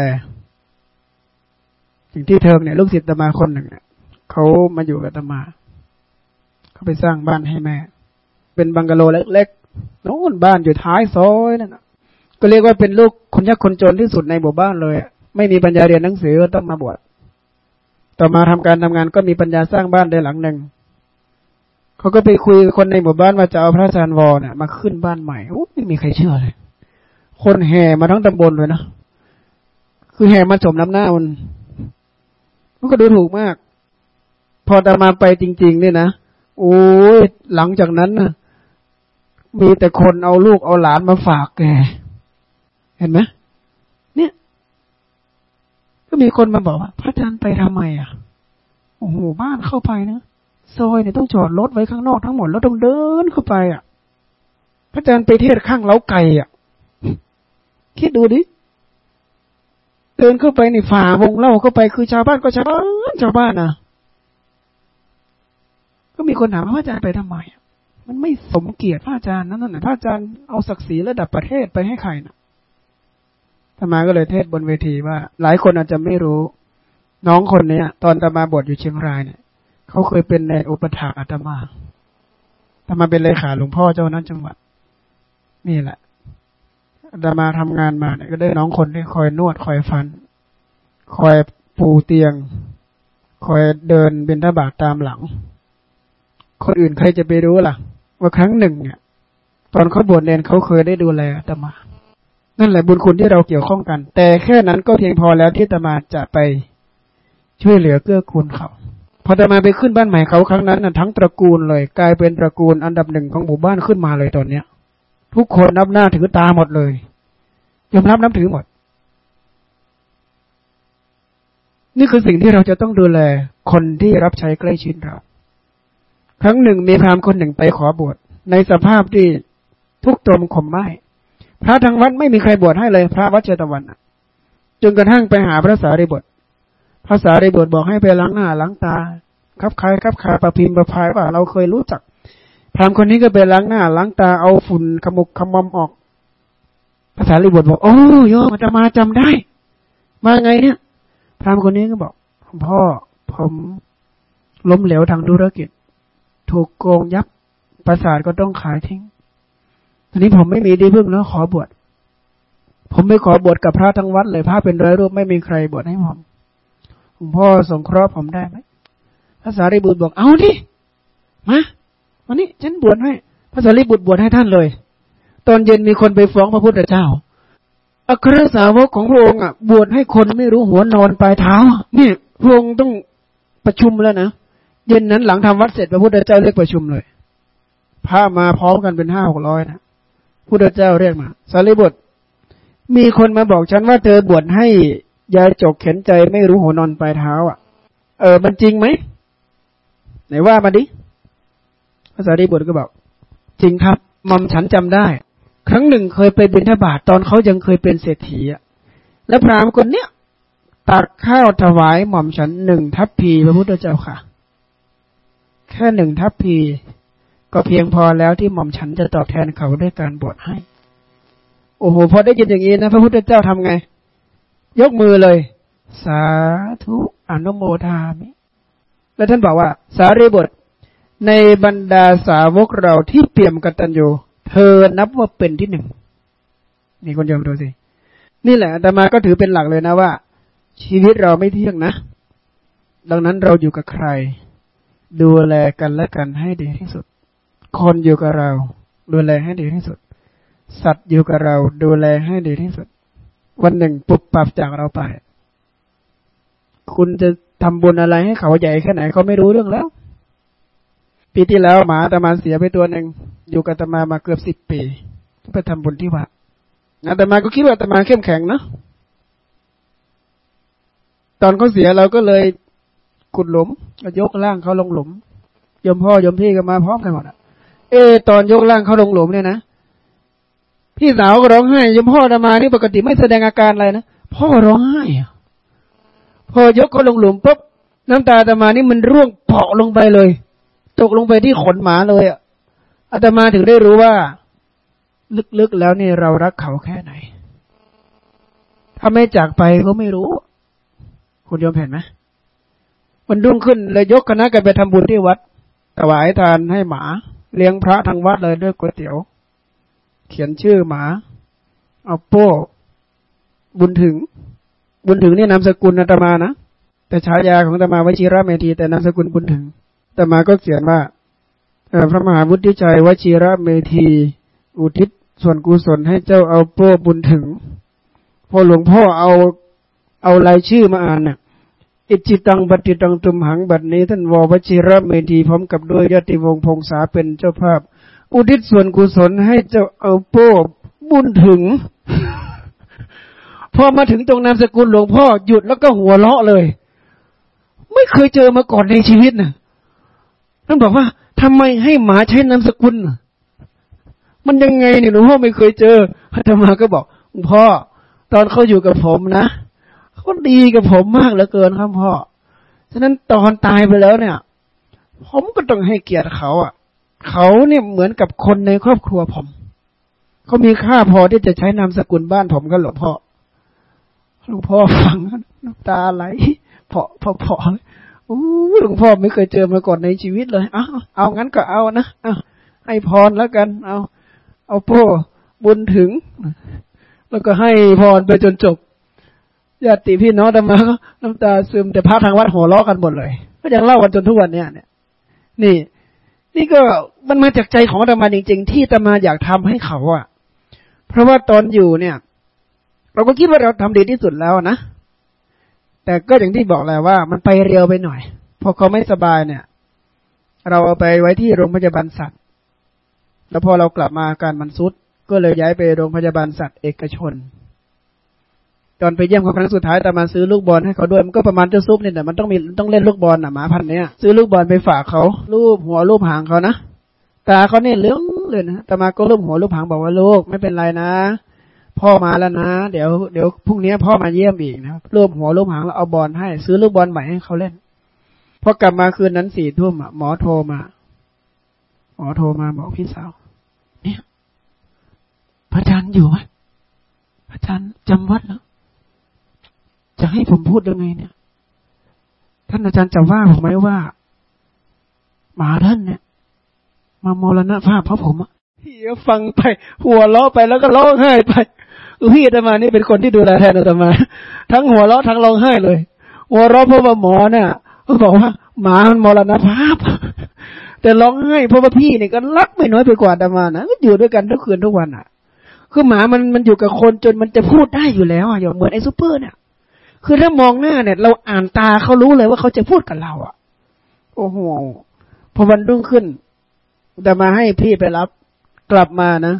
สิ่งที่เทอมเนี่ยลูกศิษย์ตมาคนหนึ่งเขามาอยู่กับตมา เขาไปสร้างบ้านให้แม่ เป็นบังกะโลเล็กๆโน่นบ้านอยู่ท้ายซอยนั่นก็เรียกว่าเป็นลูกคนยากคนจนที่สุดในหมู่บ้านเลยไม่มีปัญญาเรียนหนังสือต้องมาบวชต่อมาทำการทำงานก็มีปัญญาสร้างบ้านได้หลังหนึ่งเขาก็ไปคุยคนในหมู่บ้านว่าจะเอาพระอาจารย์วอเนี่ยมาขึ้นบ้านใหม่โอ้ไม่มีใครเชื่อเลย คนแห่มาทั้งตำบลเลยนะคือแห่มาชมน้ำหน้ามัน มันก็ดูถูกมาก พอตามาไปจริง ๆ เนี่ยนะโอ้ยหลังจากนั้นนะมีแต่คนเอาลูกเอาหลานมาฝากแก เห็นไหมเนี่ย ก็มีคนมาบอกว่า พระอาจารย์ไปทำไมอะโอ้โหบ้านเข้าไปนะซอยเนี่ยต้องจอดรถไว้ข้างนอกทั้งหมดแล้วต้องเดินเข้าไปอะ พระอาจารย์ไปเทศข้างเล้าไก่อะ คิดดูดิ เดินเข้าไปในฝ่าวงเล่าเข้าไปคือชาวบ้านก็ชาวบ้านชาวบ้านนะก็มีคนถามว่าพระอาจารย์ไปทำไมมันไม่สมเกียรติพระอาจารย์นั่นน่ะพระอาจารย์เอาศักดิ์ศรีระดับประเทศไปให้ใครนะธรรมาก็เลยเทศบนเวทีว่า หลายคนอาจจะไม่รู้ น้องคนเนี้ย ตอนตมาบทอยู่เชียงรายเนี่ยเขาเคยเป็นในอุปถาอาตมาตมาเป็นเลขาหลวงพ่อเจ้านั้นจังหวัดนี่แหละ อาตมาทำงานมาเนี่ยก็ได้น้องคนที่คอยนวดคอยฟัน คอยปูเตียง คอยเดินเบนทบาทตามหลัง คนอื่นใครจะไปรู้ล่ะ ว่าครั้งหนึ่งเนี่ยตอนเขาบวชเนนเขาเคยได้ดูแลตมา นั่นแหละบุญคุณที่เราเกี่ยวข้องกัน แต่แค่นั้นก็เพียงพอแล้วที่ตมาจะไปช่วยเหลือเกื้อกูลเขา พอตมาไปขึ้นบ้านใหม่เขาครั้งนั้นนะทั้งตระกูลเลย กลายเป็นตระกูลอันดับหนึ่งของหมู่บ้านขึ้นมาเลยตอนเนี้ย ทุกคนนับหน้าถือตาหมดเลยยอมรับนับถือหมด นี่คือสิ่งที่เราจะต้องดูแลคนที่รับใช้ใกล้ชิดเรา ครั้งหนึ่งมีพราหมณ์คนหนึ่งไปขอบวชในสภาพที่ทุกตรมข่มไม้พระทางวัดไม่มีใครบวชให้เลย พระวัดเจตวันจนกระทั่งไปหาพระสารีบุตรพระสารีบุตรบอกให้ไปล้างหน้าล้างตาคับคายคับคาประพิมพ์ประพายว่าเราเคยรู้จัก พราหมณ์คนนี้ก็ไปล้างหน้า ล้างตาเอาฝุ่นขมุกขมอมออก ภาษาลิบุตรบอก โอ้โยมจะมาจำได้ มาไงเนี่ย พราหมณ์คนนี้ก็บอกพ่อผมล้มเหลวทางธุรกิจ ถูกโกงยับประสาทก็ต้องขายทิ้งทีนี้ผมไม่มีดีพึ่งแล้วขอบวชผมไม่ขอบวชกับพระทั้งวัดเลยพระเป็นร้อยรูปไม่มีใครบวชให้ผมหลวงพ่อสงเคราะห์ผมได้ไหมพระสารีบุตรบอกเอาดิมา วันนี้ฉันบวชให้พระสารีบุตรบวชให้ท่านเลย ตอนเย็นมีคนไปฟ้องพระพุทธเจ้าอัครสาวกของพระองค์อะ บวชให้คนไม่รู้หัวนอนปลายเท้านี่พระองค์ต้องประชุมแล้วนะเย็นนั้นหลังทำวัดเสร็จพระพุทธเจ้าเรียกประชุมเลยพามาพร้อมกันเป็นห้าหกร้อยนะพุทธเจ้าเรียกมาสารีบุตรมีคนมาบอกฉันว่าเธอบวชให้ยายจกเข็นใจไม่รู้หัวนอนปลายเท้า อะ เออมันจริงไหมไหนว่ามาดิ พระสารีบุตรก็บอก จริงครับมอมฉันจำได้ ครั้งหนึ่งเคยไปบิณฑบาตตอนเขายังเคยเป็นเศรษฐีอะแล้วพราหมณ์คนเนี้ยตักข้าวถวายหม่อมฉันหนึ่งทัพพีพระพุทธเจ้าค่ะ แค่หนึ่งทัพพี ก็เพียงพอแล้วที่หม่อมฉันจะตอบแทนเขาด้วยการบวชให้ โอ้โหพอได้ยินอย่างนี้นะ พระพุทธเจ้าทำไง ยกมือเลย สาธุอนุโมทามิ แล้วท่านบอกว่า สารีบท ในบรรดาสาวกเราที่เปี่ยมกตัญญูเธอนับว่าเป็นที่หนึ่งนี่คนโยมดูสิ นี่แหละแต่มาก็ถือเป็นหลักเลยนะว่า ชีวิตเราไม่เที่ยงนะ ดังนั้นเราอยู่กับใคร ดูแลกันและกันให้ดีที่สุด คนอยู่กับเรา ดูแลให้ดีที่สุด สัตว์อยู่กับเรา ดูแลให้ดีที่สุด วันหนึ่งปุบปับจากเราไป คุณจะทำบุญอะไรให้เขาใหญ่แค่ไหนเขาไม่รู้เรื่องแล้ว ปีที่แล้วหมาตมาเสียไปตัวหนึ่งอยู่กับตมามาเกือบสิบปีไปทำบุญที่วัดนะตมาก็คิดว่าตมาเข้มแข็งนะตอนเขาเสียเราก็เลยขุดหลุมก็ยกร่างเขาลงหลุมยมพ่อยมพี่ก็มาพร้อมกันหมดอะเอ ตอนยกร่างเขาลงหลุมเนี่ยนะพี่สาวก็ร้องไห้ยมพ่อตมานี่ปกติไม่แสดงอาการอะไรนะพ่อร้องไห้พอยกเขาลงหลุมปุ๊บน้ำตาตมานี่มันร่วงเปาะลงไปเลย ตกลงไปที่ขนหมาเลยอะอาตมาถึงได้รู้ว่า ลึกๆแล้วนี่เรารักเขาแค่ไหน ถ้าไม่จากไปก็ไม่รู้ คุณยอมเห็นไหมมันรุ่งขึ้นเลยยกคณะกันไปทำบุญที่วัดถวายทานให้หมา เลี้ยงพระทางวัดเลยด้วยก๋วยเตี๋ยว เขียนชื่อหมา เอาโป้บุญถึง บุญถึงนี่นามสกุลอาตมานะแต่ฉายาของอาตมาวชิระเมธีแต่นามสกุลบุญถึง อาตมาก็เขียนว่าพระมหาวุฒิชัยวชิระเมธี อุทิศส่วนกุศลให้เจ้าเอาโป้บุญถึง พอหลวงพ่อเอาเอารายชื่อมาอ่านเนี่ยอิจิตังปฏิตังตุมหังบัดนี้ ท่านววชิระเมธีพร้อมกับด้วยยติวงพงษาเป็นเจ้าภาพ อุทิศส่วนกุศลให้เจ้าเอาโป้บุญถึง พอมาถึงตรงนามสกุลหลวงพ่อหยุดแล้วก็หัวเราะเลย ไม่เคยเจอมาก่อนในชีวิตนะานบอกว่าทำไมให้หมาใช้นามสกุล มันยังไงเนี่ยหลวงพ่อไม่เคยเจออาตมาก็บอกพ่อ ตอนเขาอยู่กับผมนะเขาดีกับผมมากเหลือเกินครับพ่อ ฉะนั้นตอนตายไปแล้วเนี่ย ผมก็ต้องให้เกียรติเขาอะ เขาเนี่ยเหมือนกับคนในครอบครัวผมเขามีค่าพอที่จะใช้นามสกุลบ้านผมก็หลวงพ่อหลวงพ่อฟังน้ำตาไหลเพาะเพาะเพาะ อ้หลวงพ่อไม่เคยเจอมาก่อนในชีวิตเลยเอาเอางั้นก็เอานะเอาให้พรแล้วกัน เอา เอาพ่อบุญถึง แล้วก็ให้พรไปจนจบญาติพี่น้องธรรมาน้ำตาซึมแต่พระทางวัดหัวล้อกันหมดเลย ก็ยังเล่ากันจนทุกวันเนี้ยเนี่ย นี่ นี่ก็มันมาจากใจของธรรมาจริง ๆ ที่ธรรมาอยากทำให้เขาอะ เพราะว่าตอนอยู่เนี่ย เราก็คิดว่าเราทำดีที่สุดแล้วนะ แต่ก็อย่างที่บอกแล้วว่า มันไปเร็วไปหน่อย พอเขาไม่สบายเนี่ย เราเอาไปไว้ที่โรงพยาบาลสัตว์ แล้วพอเรากลับมาการมันซุด ก็เลยย้ายไปโรงพยาบาลสัตว์เอกชน ตอนไปเยี่ยมเขาครั้งสุดท้ายแต่มาซื้อลูกบอลให้เขาด้วย มันก็ประมาณเจ้าซุปเนี่ยแต่มันต้องมีต้องเล่นลูกบอลอะหมาพันเนี้ยซื้อลูกบอลไปฝากเขารูปหัวรูปหางเขานะตาเขาเนี่ยเลื้องเลยนะแต่มาก็รูปหัวรูปหางบอกว่าลูกไม่เป็นไรนะ พ่อมาแล้วนะ เดี๋ยวเดี๋ยวพรุ่งนี้พ่อมาเยี่ยมอีกนะรูปหัวรูปหางแล้วเอาบอลให้ ซื้อลูกบอลใหม่ให้เขาเล่นพอกลับมาคืนนั้นสี่ทุ่มหมอโทรมา หมอโทรมาบอกพี่สาวเนี่ยพระอาจารย์อยู่ไหมพระอาจารย์จำวัดแล้วจะให้ผมพูดยังไงเนี่ย ท่านอาจารย์จะว่าผมไหมว่า หมาท่านเนี่ย มามรณภาพเพราะผมอะพี่ฟังไป หัวเราะไปแล้วก็ร้องไห้ไป พี่อาตมานี่เป็นคนที่ดูแลแทนอาตมา ทั้งหัวเราะทั้งร้องไห้เลย หัวเราะเพราะว่าหมอเนี่ยเขาบอกว่าหมามันมรณภาพ แต่ร้องไห้เพราะว่าพี่เนี่ยก็รักไม่น้อยไปกว่าอาตมานะก็อยู่ด้วยกันทุกคืนทุกวันอะ คือหมามันมันอยู่กับคนจนมันจะพูดได้อยู่แล้วอะอย่างเหมือนไอ้ซูเปอร์เนี่ยคือถ้ามองหน้าเนี่ย เราอ่านตาเขารู้เลยว่าเขาจะพูดกับเรา อะ โอ้โหพอวันรุ่งขึ้นแต่มาให้พี่ไปรับกลับมานะ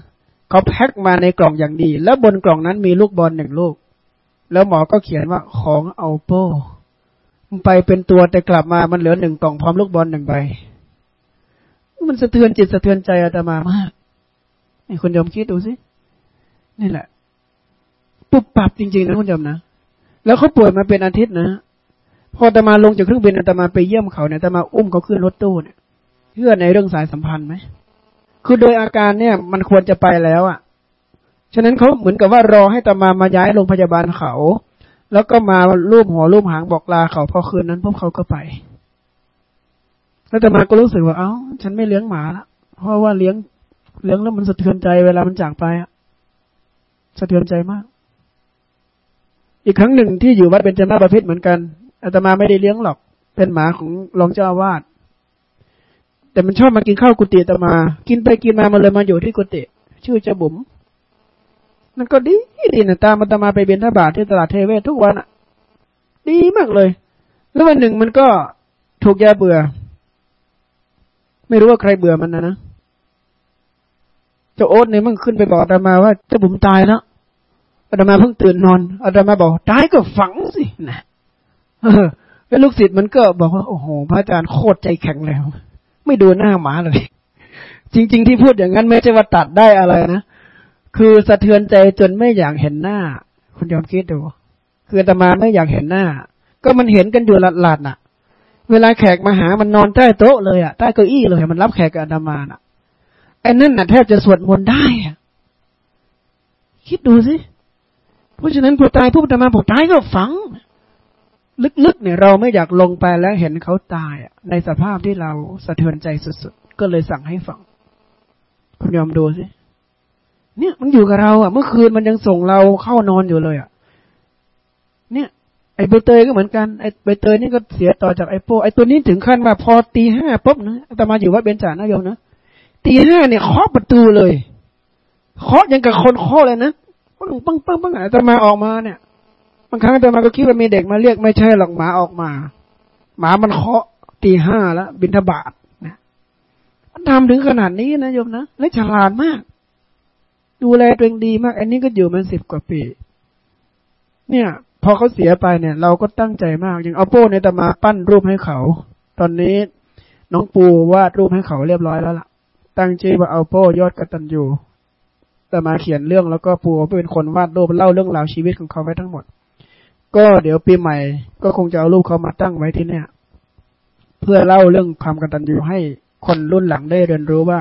เขาแพ็คมาในกล่องอย่างดี แล้วบนกล่องนั้นมีลูกบอลหนึ่งลูก แล้วหมอก็เขียนว่าของเอาโป้ไปเป็นตัวแต่กลับมามันเหลือหนึ่งกล่องพร้อมลูกบอลหนึ่งใบ มันสะเทือนจิตสะเทือนใจอาตมามากนี่คุณยมคิดดูสิ นี่แหละ ปุบปับจริงๆนะคุณยมนะ แล้วเขาป่วยมาเป็นอาทิตย์นะ พออาตมาลงจากเครื่องบินอาตมาไปเยี่ยมเขาเนี่ยอาตมาอุ้มเขาขึ้นรถตู้เนี่ยเพื่อในเรื่องสายสัมพันธ์ไหม คือโดยอาการเนี่ย มันควรจะไปแล้วอะ่ะ ฉะนั้นเขาเหมือนกับว่ารอให้ตมามาย้ายโรงพยาบาลเขา แล้วก็มารูปหัวรูปหางบอกลาเขาพอคืนนั้นพวกเขาก็ไป แล้วตมาก็รู้สึกว่า เอา้า ฉันไม่เลี้ยงหมาละ เพราะว่าเลี้ยงเลี้ยงแล้วมันสะเทือนใจเวลามันจากไปอะสะเทือนใจมาก อีกครั้งหนึ่งที่อยู่วัดเป็นจมาประพิษเหมือนกันอาตมาไม่ได้เลี้ยงหรอก เป็นหมาของรองเจ้าอาวาส แต่มันชอบมากินข้าวกุฏิอาตมา กินไปกินมามันเลยมาอยู่ที่กุฏิชื่อเจ้าบุ๋มนั่นก็ดีดีนะตามอาตมาไปเบียนทบาทที่ตลาดเทเวศทุกวันอะ ดีมากเลย แล้ววันหนึ่งมันก็ถูกยาเบื่อ ไม่รู้ว่าใครเบื่อมันนะนะเจ้าโอ๊ตเนี่ยมันขึ้นไปบอกอาตมาว่าเจ้าบุ๋มตายแล้วอาตมาเพิ่งตื่นนอนอาตมาบอกตายก็ฝังสินะแล้วลูกศิษย์มันก็บอกว่าโอ้โหพระอาจารย์โคตรใจแข็งแล้ว ไม่ดูหน้าหมาเลย จริง ๆ ที่พูดอย่างนั้นไม่ใช่ว่าตัดได้อะไรนะ คือสะเทือนใจจนไม่อยากเห็นหน้า คุณยอมคิดดู คือตมาไม่อยากเห็นหน้า ก็มันเห็นกันอยู่หลัดๆน่ะ เวลาแขกมาหามันนอนใต้โต๊ะเลยอะใต้เก้าอี้เลยมันรับแขกกับอาตมาน่ะไอ้นั่นน่ะแทบจะสวดมนต์ได้อะคิดดูสิ เพราะฉะนั้นพอตายผู้อาตมาบอกตายก็ฝัง ลึกๆเนี่ยเราไม่อยากลงไปแล้วเห็นเขาตายในสภาพที่เราสะเทือนใจสุดๆ ก็เลยสั่งให้ฟังคุณยอมดูสิเนี่ยมันอยู่กับเราอะ เมื่อคืนมันยังส่งเราเข้านอนอยู่เลยอะ เนี่ยไอ้ใบเตยก็เหมือนกันไอ้ใบเตยนี่ก็เสียต่อจากไอ้โปไอ้ตัวนี้ถึงขั้นมาพอตีห้าปุ๊บนะแต่มาอยู่วัดเบญจานะโยมนะตีห้าเนี่ยเคาะประตูเลยเคาะยังกับคนเคาะเลยนะปังปังปังปังแต่มาออกมาเนี่ยางครั้งแต่มาก็คิดว่ามีเด็กมาเรียกไม่ใช่หรอกหมาออกมา หมามันเคาะตีห้าแล้ว บินทบาทนะมันทำถึงขนาดนี้นะโยมนะและฉลาดมาก ดูแลตัวเองดีมาก อันนี้ก็อยู่มาสิบกว่าปี เนี่ย พอเขาเสียไปเนี่ย เราก็ตั้งใจมากอย่างเอาโป้เนี่ยแต่มาปั้นรูปให้เขา ตอนนี้น้องปูวาดรูปให้เขาเรียบร้อยแล้วล่ะ ตั้งชื่อว่าเอาโป้ยอดกตัญญูแต่มาเขียนเรื่องแล้วก็ปูเป็นคนวาดรูปเล่าเรื่องราวชีวิตของเขาไว้ทั้งหมด ก็เดี๋ยวปีใหม่ ก็คงจะเอารูปเขามาตั้งไว้ที่เนี่ย เพื่อเล่าเรื่องความกตัญญูให้คนรุ่นหลังได้เรียนรู้ว่า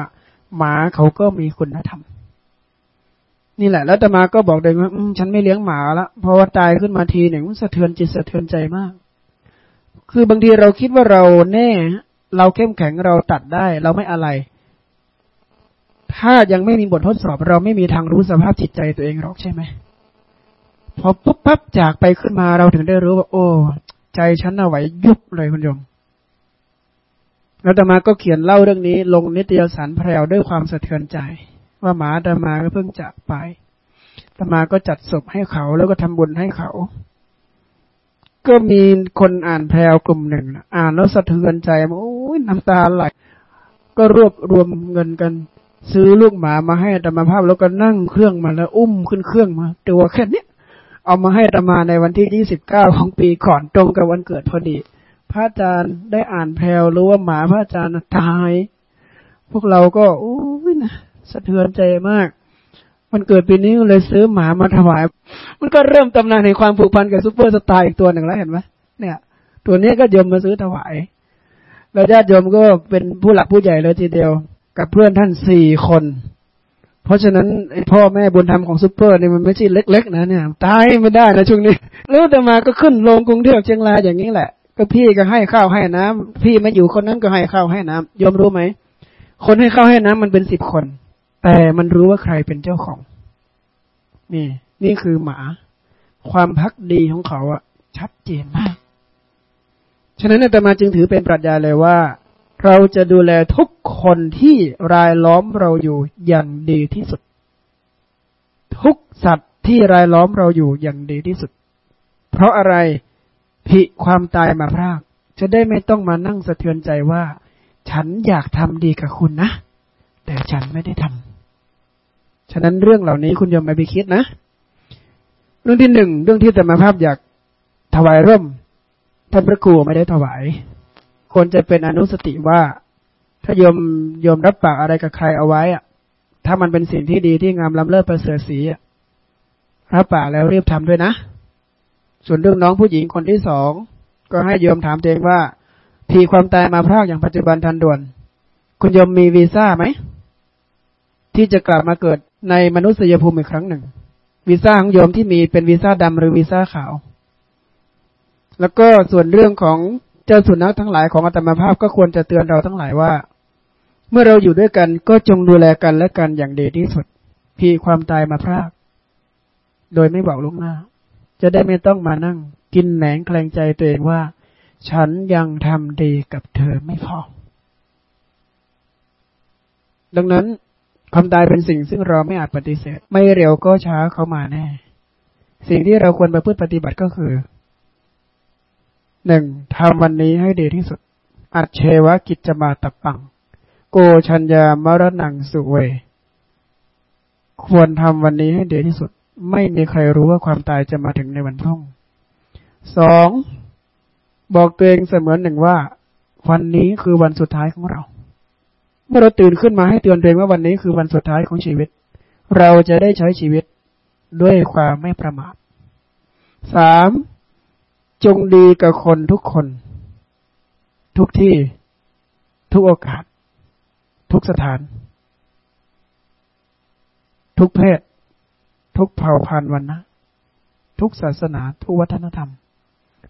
หมาเขาก็มีคุณธรรมนี่แหละ แล้วตมาก็บอกเลยว่าฉันไม่เลี้ยงหมาละเพราะว่าตายขึ้นมาทีหนึ่งมันสะเทือนจิตสะเทือนใจมาก คือบางทีเราคิดว่าเราแน่ เราเข้มแข็งเราตัดได้ เราไม่อะไร ถ้ายังไม่มีบททดสอบ เราไม่มีทางรู้สภาพจิตใจตัวเองหรอกใช่ไหม พอปุ๊บปั๊บจากไปขึ้นมาเราถึงได้รู้ว่า โอ้ ใจฉันเอาไหวยุบเลยคุณโยมแล้วตมาก็เขียนเล่าเรื่องนี้ ลงนิตยสารแพรวด้วยความสะเทือนใจ ว่าหมาตมาก็เพิ่งจากไปตมาก็จัดศพให้เขาแล้วก็ทำบุญให้เขา ก็มีคนอ่านแพรวกลุ่มหนึ่งอ่านแล้วสะเทือนใจโอ้ยน้ำตาไหลก็รวบรวมเงินกัน ซื้อลูกหมามาให้ธรรมภาพแล้วก็นั่งเครื่องมาแล้วอุ้มขึ้นเครื่องมาตัวแค่นี้ เอามาให้ตมาในวันที่ยี่สิบเก้าของปีก่อนตรงกับวันเกิดพอดี พระอาจารย์ได้อ่านแพลวรู้ว่าหมาพระอาจารย์ตาย พวกเราก็โอ้ยนะสะเทือนใจมาก มันเกิดปีนี้เลยซื้อหมามาถวาย มันก็เริ่มตำนานในความผูกพันกับซูเปอร์สตาร์อีกตัวหนึ่งแล้วเห็นไหมเนี่ย ตัวนี้ก็โยมมาซื้อถวาย แล้วญาติโยมก็เป็นผู้หลักผู้ใหญ่เลยทีเดียว กับเพื่อนท่านสี่คน เพราะฉะนั้นไอ้พ่อแม่บุญธรรมของซุปเปอร์เนี่ยมันไม่ใช่เล็ก ๆ นะเนี่ยตายไม่ได้นะช่วงนี้แล้วอาตมาก็ขึ้นลงกรุงเทพเชียงรายอย่างนี้แหละ ก็พี่ก็ให้ข้าวให้น้ำพี่มาอยู่คนนั้นก็ให้ข้าวให้น้ำโยมรู้ไหมคนให้ข้าวให้น้ำมันเป็นสิบคน แต่มันรู้ว่าใครเป็นเจ้าของ นี่ นี่คือหมา ความพักดีของเขาอะชัดเจนมากฉะนั้นอาตมาจึงถือเป็นปรัชญาเลยว่า เราจะดูแลทุกคนที่รายล้อมเราอยู่อย่างดีที่สุด ทุกสัตว์ที่รายล้อมเราอยู่อย่างดีที่สุด เพราะอะไรผิความตายมาพราก จะได้ไม่ต้องมานั่งสะเทือนใจว่า ฉันอยากทำดีกับคุณนะ แต่ฉันไม่ได้ทำฉะนั้นเรื่องเหล่านี้คุณยมไม่ไปคิดนะ เรื่องที่หนึ่งเรื่องที่ธรรมภาพอยากถวายร่มท่านพระครูไม่ได้ถวาย ควรจะเป็นอนุสติว่า ถ้าโยมโยมรับปากอะไรกับใครเอาไว้อะถ้ามันเป็นสิ่งที่ดีที่งามล้ำเลิศประเสริฐสีรับปากแล้วรีบทำด้วยนะ ส่วนเรื่องน้องผู้หญิงคนที่สองก็ให้โยมถามตัวเองว่า ทีความตายมาพรากอย่างปัจจุบันทันด่วน คุณโยมมีวีซ่าไหมที่จะกลับมาเกิดในมนุษยภูมิอีกครั้งหนึ่ง วีซ่าของโยมที่มีเป็นวีซ่าดำหรือวีซ่าขาว แล้วก็ส่วนเรื่องของ เจ้าสุนัขทั้งหลายของอาตมาภาพก็ควรจะเตือนเราทั้งหลายว่า เมื่อเราอยู่ด้วยกันก็จงดูแลกันและกันอย่างดีที่สุด พี่ความตายมาพราก โดยไม่บอกลุงหน้า จะได้ไม่ต้องมานั่ง กินแหนงแคลงใจตัวเองว่า ฉันยังทำดีกับเธอไม่พอ ดังนั้นความตายเป็นสิ่งซึ่งเราไม่อาจปฏิเสธ ไม่เร็วก็ช้าเข้ามาแน่ สิ่งที่เราควรไปพูดปฏิบัติก็คือ หนึ่งทำวันนี้ให้ดีที่สุด อัจเชวะกิจมาตปัง โกชัญญามรณังสุเว ควรทำวันนี้ให้ดีที่สุด ไม่มีใครรู้ว่าความตายจะมาถึงในวันพรุ่งสองบอกตัวเองเสมือนหนึ่งว่า วันนี้คือวันสุดท้ายของเรา เมื่อเราตื่นขึ้นมาให้เตือนตัวเองว่าวันนี้คือวันสุดท้ายของชีวิต เราจะได้ใช้ชีวิตด้วยความไม่ประมาทสาม จงดีกับคนทุกคน ทุกที่ ทุกโอกาส ทุกสถาน ทุกเพศ ทุกเผ่าพันธุ์วันนะทุกศาสนา ทุกวัฒนธรรม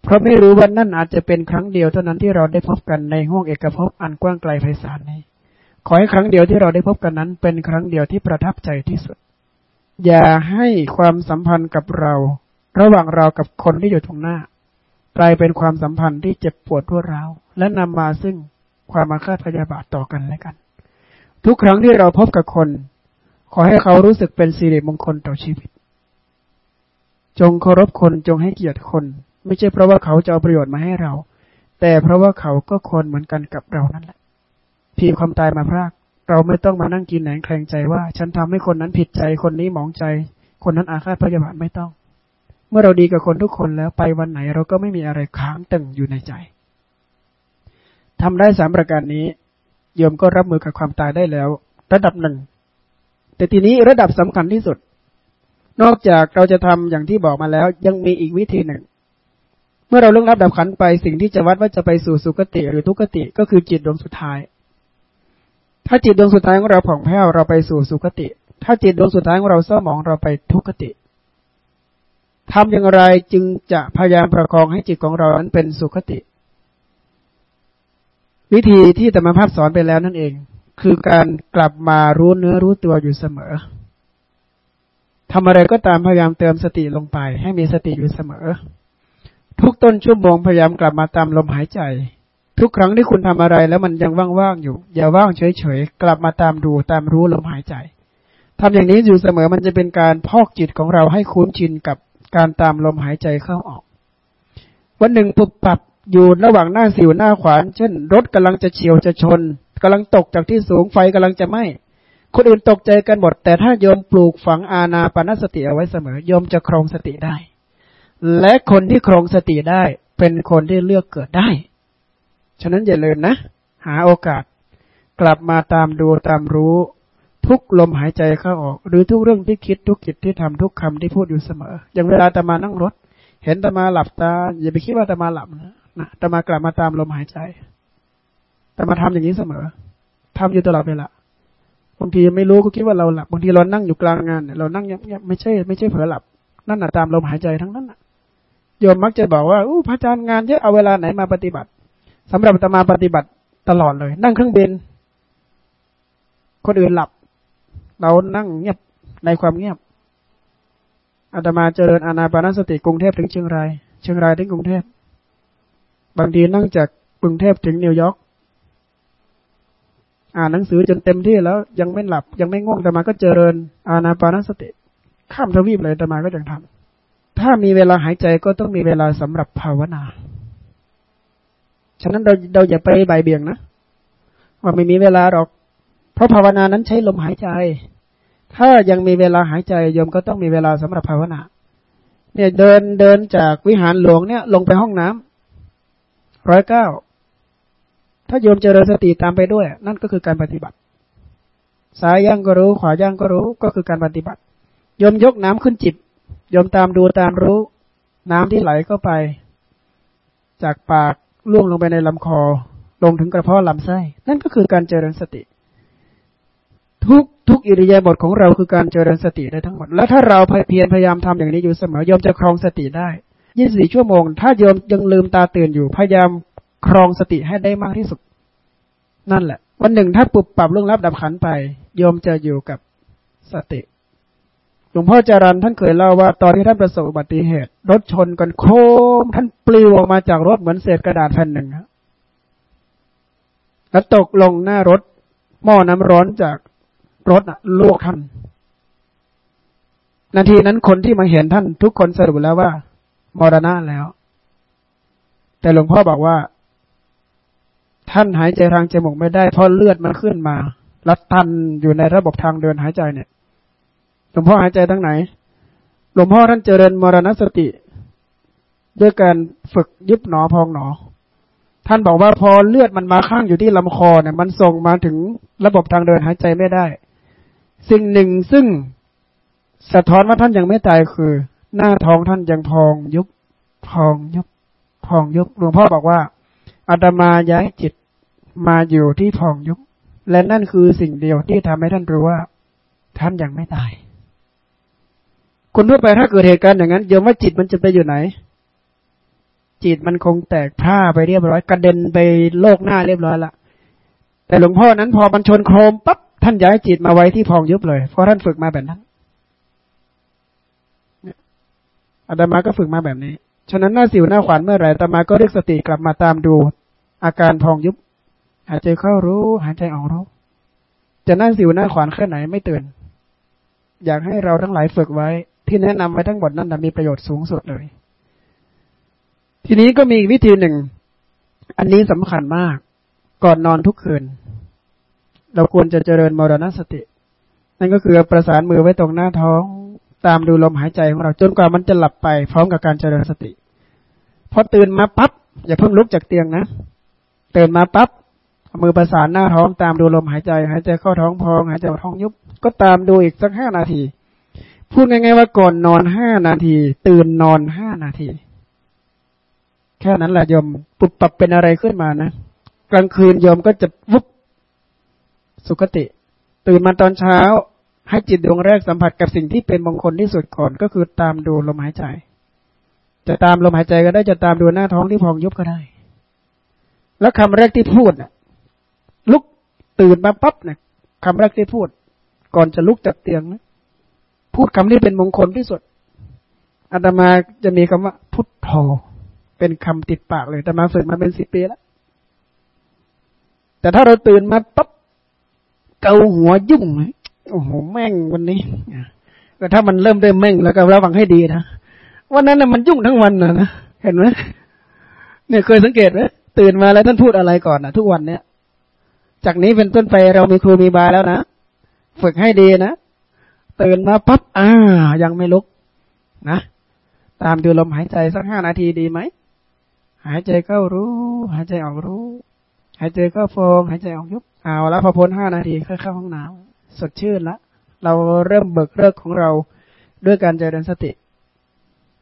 เพราะไม่รู้วันนั่นอาจจะเป็นครั้งเดียวเท่านั้นที่เราได้พบกันในห้วงเอกภพอันกว้างไกลไพศาลนี้ ขอให้ครั้งเดียวที่เราได้พบกันนั้น เป็นครั้งเดียวที่ประทับใจที่สุด อย่าให้ความสัมพันธ์กับเรา ระหว่างเรากับคนที่อยู่ตรงหน้า กลายเป็นความสัมพันธ์ที่เจ็บปวดรวดร้าวและนำมาซึ่งความมาคาดพยาบาทต่อกันและกัน ทุกครั้งที่เราพบกับคน ขอให้เขารู้สึกเป็นสิริมงคลต่อชีวิต จงเคารพคนจงให้เกียรติคน ไม่ใช่เพราะว่าเขาจะเอาประโยชน์มาให้เรา แต่เพราะว่าเขาก็คนเหมือนกันกับเรานั่นแหละพีความตายมาพราก เราไม่ต้องมานั่งกินแหนงแคลงใจว่า ฉันทำให้คนนั้นผิดใจคนนี้หมองใจ คนนั้นอาฆาตพยาบาทไม่ต้อง เมื่อเราดีกับคนทุกคนแล้วไปวันไหนเราก็ไม่มีอะไรค้างตึงอยู่ในใจทำได้สามประการนี้โยมก็รับมือกับความตายได้แล้ว ระดับหนึ่ง แต่ทีนี้ระดับสำคัญที่สุด นอกจากเราจะทำอย่างที่บอกมาแล้ว ยังมีอีกวิธีหนึ่ง เมื่อเราเรื่องรับดับขันไปสิ่งที่จะวัดว่าจะไปสู่สุคติหรือทุกติก็คือจิตดวงสุดท้าย ถ้าจิตดวงสุดท้ายของเราผ่องแผ้วเราไปสู่สุคติ ถ้าจิตดวงสุดท้ายของเราเศร้าหมองเราไปทุกติ ทำอย่างไรจึงจะพยายามประคองให้จิตของเรานั้นเป็นสุขติ วิธีที่ธรรมภาพสอนไปแล้วนั่นเอง คือการกลับมารู้เนื้อรู้ตัวอยู่เสมอทำอะไรก็ตามพยายามเติมสติลงไป ให้มีสติอยู่เสมอ ทุกต้นชั่วโมงพยายามกลับมาตามลมหายใจ ทุกครั้งที่คุณทำอะไรแล้วมันยังว่างๆอยู่ อย่าว่างเฉยๆกลับมาตามดูตามรู้ลมหายใจทำอย่างนี้อยู่เสมอมันจะเป็นการพอกจิตของเราให้คุ้นชินกับ การตามลมหายใจเข้าออก วันหนึ่งปุบปับอยู่ระหว่างหน้าสิวหน้าขวาน เช่น รถกำลังจะเฉียวจะชนกำลังตกจากที่สูงไฟกำลังจะไหม้คนอื่นตกใจกันหมด แต่ถ้าโยมปลูกฝังอาณาปณสติเอาไว้เสมอโยมจะครองสติได้ และคนที่ครองสติได้ เป็นคนที่เลือกเกิดได้ ฉะนั้นอย่าลืมนะ หาโอกาส กลับมาตามดูตามรู้ ทุกลมหายใจเข้าออก หรือทุกเรื่องที่คิดทุกกิจที่ทำทุกคำที่พูดอยู่เสมอ อย่างเวลาตมานั่งรถ เห็นตมาหลับตา อย่าไปคิดว่าตมาหลับนะนะตมากลับมาตามลมหายใจตมาทำอย่างนี้เสมอทำอยู่ตลอดเวลาบางทีไม่รู้ก็คิดว่าเราหลับบางทีเรานั่งอยู่กลางงานเรานั่งเงียบไม่ใช่ไม่ใช่เผลอหลับนั่นน่ะตามลมหายใจทั้งนั้นน่ะโยมมักจะบอกว่าอู้พระอาจารย์งานเยอะเอาเวลาไหนมาปฏิบัติสำหรับตมาปฏิบัติตลอดเลย นั่งเครื่องบิน คนอื่นหลับ เรานั่งเงียบในความเงียบอาตมาเจริญอานาปานสติกรุงเทพถึงเชียงราย เชียงรายถึงกรุงเทพบางทีนั่งจากกรุงเทพถึงนิวยอร์กอ่านหนังสือจนเต็มที่แล้วยังไม่หลับยังไม่ง่วงแต่มาก็เจริญ อานาปานสติ ข้ามทวีปเลยแต่มาก็ยังทำถ้ามีเวลาหายใจก็ต้องมีเวลาสำหรับภาวนา ฉะนั้นเราเราอย่าไปใบเบี่ยงนะว่าไม่มีเวลาหรอก เพราะภาวนานั้นใช้ลมหายใจ ถ้ายังมีเวลาหายใจโยมก็ต้องมีเวลาสำหรับภาวนา เนี่ยเดินเดินจากวิหารหลวงเนี่ย ลงไปห้องน้ำร้อยเก้าถ้าโยมเจริญสติตามไปด้วย นั่นก็คือการปฏิบัติ ซ้ายย่างก็รู้ ขวาย่างก็รู้ก็คือการปฏิบัติโยมยกน้ำขึ้นจิตโยมตามดูตามรู้ น้ำที่ไหลเข้าไป จากปากล่วงลงไปในลำคอ ลงถึงกระเพาะลำไส้ นั่นก็คือการเจริญสติ ทุกทุกอิริยาบถของเราคือการเจริญสติได้ทั้งหมด แล้วถ้าเราเพียรพยายามทำอย่างนี้อยู่เสมอยอมจะครองสติได้ยี่สิบสี่ชั่วโมง ถ้าโยมยังลืมตาตื่นอยู่พยายามครองสติให้ได้มากที่สุด นั่นแหละ วันหนึ่งถ้าปุบปรับเรื่องรับดับขันไป โยมจะอยู่กับสติหลวงพ่อจารันท่านเคยเล่าว่าตอนที่ท่านประสบอุบัติเหตุ รถชนกันโค้มท่านปลิวออกมาจากรถเหมือนเศษกระดาษแผ่นหนึ่งแล้วตกลงหน้ารถหม้อน้ำร้อนจาก รถลวกท่าน นาทีนั้นคนที่มาเห็นท่านทุกคนสรุปแล้วว่า มรณะแล้ว แต่หลวงพ่อบอกว่า ท่านหายใจทางจมูกไม่ได้เพราะเลือดมันขึ้นมา แล้วตันอยู่ในระบบทางเดินหายใจเนี่ยหลวงพ่อหายใจทั้งไหน หลวงพ่อท่านเจริญมรณสติ ด้วยการฝึกยุบหนอพองหนอ ท่านบอกว่าพอเลือดมันมาข้างอยู่ที่ลำคอเนี่ย มันส่งมาถึงระบบทางเดินหายใจไม่ได้ สิ่งหนึ่งซึ่งสะท้อนว่าท่านยังไม่ตายคือ หน้าท้องท่านยังพองยุบพองยุบพองยุบหลวงพ่อบอกว่าอาตมาย้ายจิตมาอยู่ที่พองยุบและนั่นคือสิ่งเดียวที่ทำให้ท่านรู้ว่า ท่านยังไม่ตาย คนทั่วไปถ้าเกิดเหตุการณ์อย่างนั้นโยมว่าจิตมันจะไปอยู่ไหน จิตมันคงแตกผ้าไปเรียบร้อยกระเด็นไปโลกหน้าเรียบร้อยละแต่หลวงพ่อนั้นพอมันชนโครมปั๊บ ท่านย้ายจิตมาไว้ที่พองยุบเลย เพราะท่านฝึกมาแบบนั้นอาตมาก็ฝึกมาแบบนี้ ฉะนั้นหน้าสิวหน้าขวัญเมื่อไหร่อาตมาก็เรียกสติกลับมาตามดู อาการพองยุบ หายใจเข้ารู้ หายใจออกรู้ จะหน้าสิวหน้าขวัญแค่ไหนไม่เตือนอยากให้เราทั้งหลายฝึกไว้ ที่แนะนำไว้ทั้งหมดนั้นมีประโยชน์สูงสุดเลย ทีนี้ก็มีวิธีหนึ่ง อันนี้สำคัญมาก ก่อนนอนทุกคืน เราควรจะเจริญมรณสติ นั่นก็คือประสานมือไว้ตรงหน้าท้องตามดูลมหายใจของเราจนกว่ามันจะหลับไป พร้อมกับการเจริญสติพอตื่นมาปั๊บอย่าเพิ่งลุกจากเตียงนะตื่นมาปั๊บมือประสานหน้าท้องตามดูลมหายใจหายใจเข้าท้องพองหายใจออกท้องยุบก็ตามดูอีกสักห้านาที พูดง่ายๆว่าก่อนนอนห้านาที ตื่นนอนห้านาที แค่นั้นแหละโยมปุบปับเป็นอะไรขึ้นมานะกลางคืนโยมก็จะวุบ สุขติ ตื่นมาตอนเช้า ให้จิตดวงแรกสัมผัสกับสิ่งที่เป็นมงคลที่สุดก่อนก็คือตามดูลมหายใจ จะตามลมหายใจก็ได้จะตามดูหน้าท้องที่พองยุบก็ได้ แล้วคำแรกที่พูดน่ะ ลุกตื่นมาปั๊บเนี่ยคำแรกที่พูด ก่อนจะลุกจากเตียงนะพูดคำที่เป็นมงคลที่สุดอาตมาจะมีคำว่า พุทโธเป็นคำติดปากเลยแต่มาฝึกมาเป็นสิบปีแล้วแต่ถ้าเราตื่นมาปั๊บ เกาหัวยุ่งโอ้โหแม่งวันนี้ก็ถ้ามันเริ่มได้แม่งแล้วก็ระวังให้ดีนะวันนั้นน่ะมันยุ่งทั้งวันนะนะเห็นไหมเนี่ยเคยสังเกตไหมตื่นมาแล้วท่านพูดอะไรก่อนนะทุกวันเนี่ยจากนี้เป็นต้นไปเรามีครูมีบาแล้วนะฝึกให้ดีนะตื่นมาปั๊บอ่ายังไม่ลุก นะตามดูลมหายใจสักห้านาทีดีไหมหายใจเข้ารู้ หายใจออกรู้ หายใจเข้าโฟงหายใจออกยุบเอาแล้วพอพ้นห้านาทีค่อยเข้าห้องน้ำสดชื่นละ เราเริ่มเบิกเลิกของเราด้วยการเจริญสติ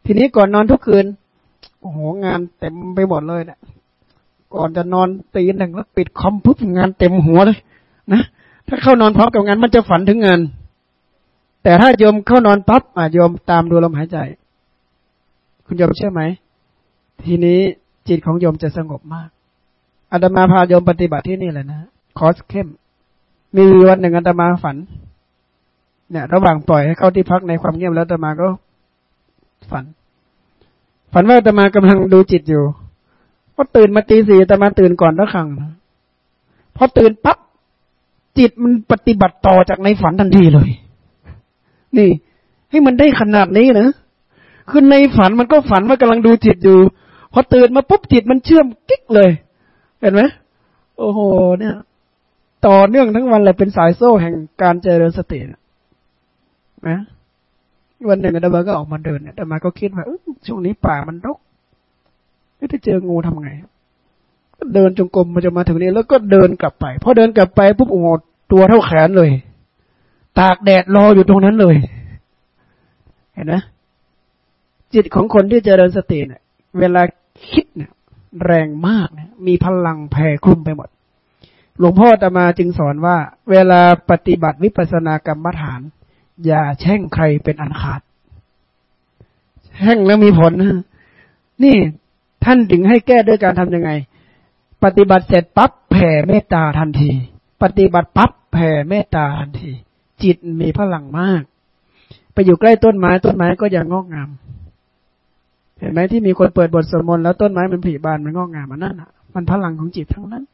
ทีนี้ก่อนนอนทุกคืนโอ้โหงานเต็มไปหมดเลยเนะี่ยก่อนจะนอนตีหนึ่งแล้วปิดคอมปุ๊บงานเต็มหัวเลยนะถ้าเข้านอนพร้อมกับงานมันจะฝันถึงงานแต่ถ้าโยมเข้านอนปั๊บอะโยมตามดูลมหายใจ คุณโยมเชื่อไหม ทีนี้จิตของโยมจะสงบมาก อาตมาพาโยมปฏิบัติที่นี่เลยนะคอสเข้ม มีวันหนึ่งอาตมาฝัน เนี่ย ระหว่างปล่อยให้เข้าที่พักในความเงียบแล้วอาตมาก็ ฝัน ฝันว่าอาตมากำลังดูจิตอยู่พอตื่นมาตีสี่อาตมาตื่นก่อนแล้วขังพอตื่นปั๊บจิตมันปฏิบัติต่อจากในฝันทันทีเลย นี่ ให้มันได้ขนาดนี้นะคือในฝันมันก็ฝันว่ากำลังดูจิตอยู่ พอตื่นมาปุ๊บจิตมันเชื่อมกิ๊กเลย เห็นไหมโอ้โห เนี่ย ต่อเนื่องทั้งวันเลยเป็นสายโซ่แห่งการเจริญสตินะวันหนึ่งอาตมาก็ออกมาเดินอาตมาก็คิดว่าช่วงนี้ป่ามันรกถ้เจองูทำไงก็เดินจงกรมมันจะมาถึงนี้แล้วก็เดินกลับไปพอเดินกลับไปปุ๊บโอ้โหตัวเท่าแขนเลย ตากแดดรออยู่ตรงนั้นเลย เห็นไหมจิตของคนที่เจริญสติเนี่ย เวลาคิดเนี่ย แรงมากนะมีพลังแผ่คลุมไปหมด หลวงพ่อตมาจึงสอนว่า เวลาปฏิบัติวิปัสสนากรรมฐาน อย่าแช่งใครเป็นอันขาด แช่งแล้วมีผลนะนี่ท่านถึงให้แก้ด้วยการทำยังไง ปฏิบัติเสร็จปั๊บแผ่ผ่เมตตาทันที ปฏิบัติปั๊บแผ่เมตตาทันที จิตมีพลังมาก ไปอยู่ใกล้ต้นไม้ต้นไม้ก็ยังงอกงาม เห็นไหมที่มีคนเปิดบทสวดมนต์แล้วต้นไม้มันผลิบานมันงอกงามมันนั่นอะ มันพลังของจิตทั้งนั้น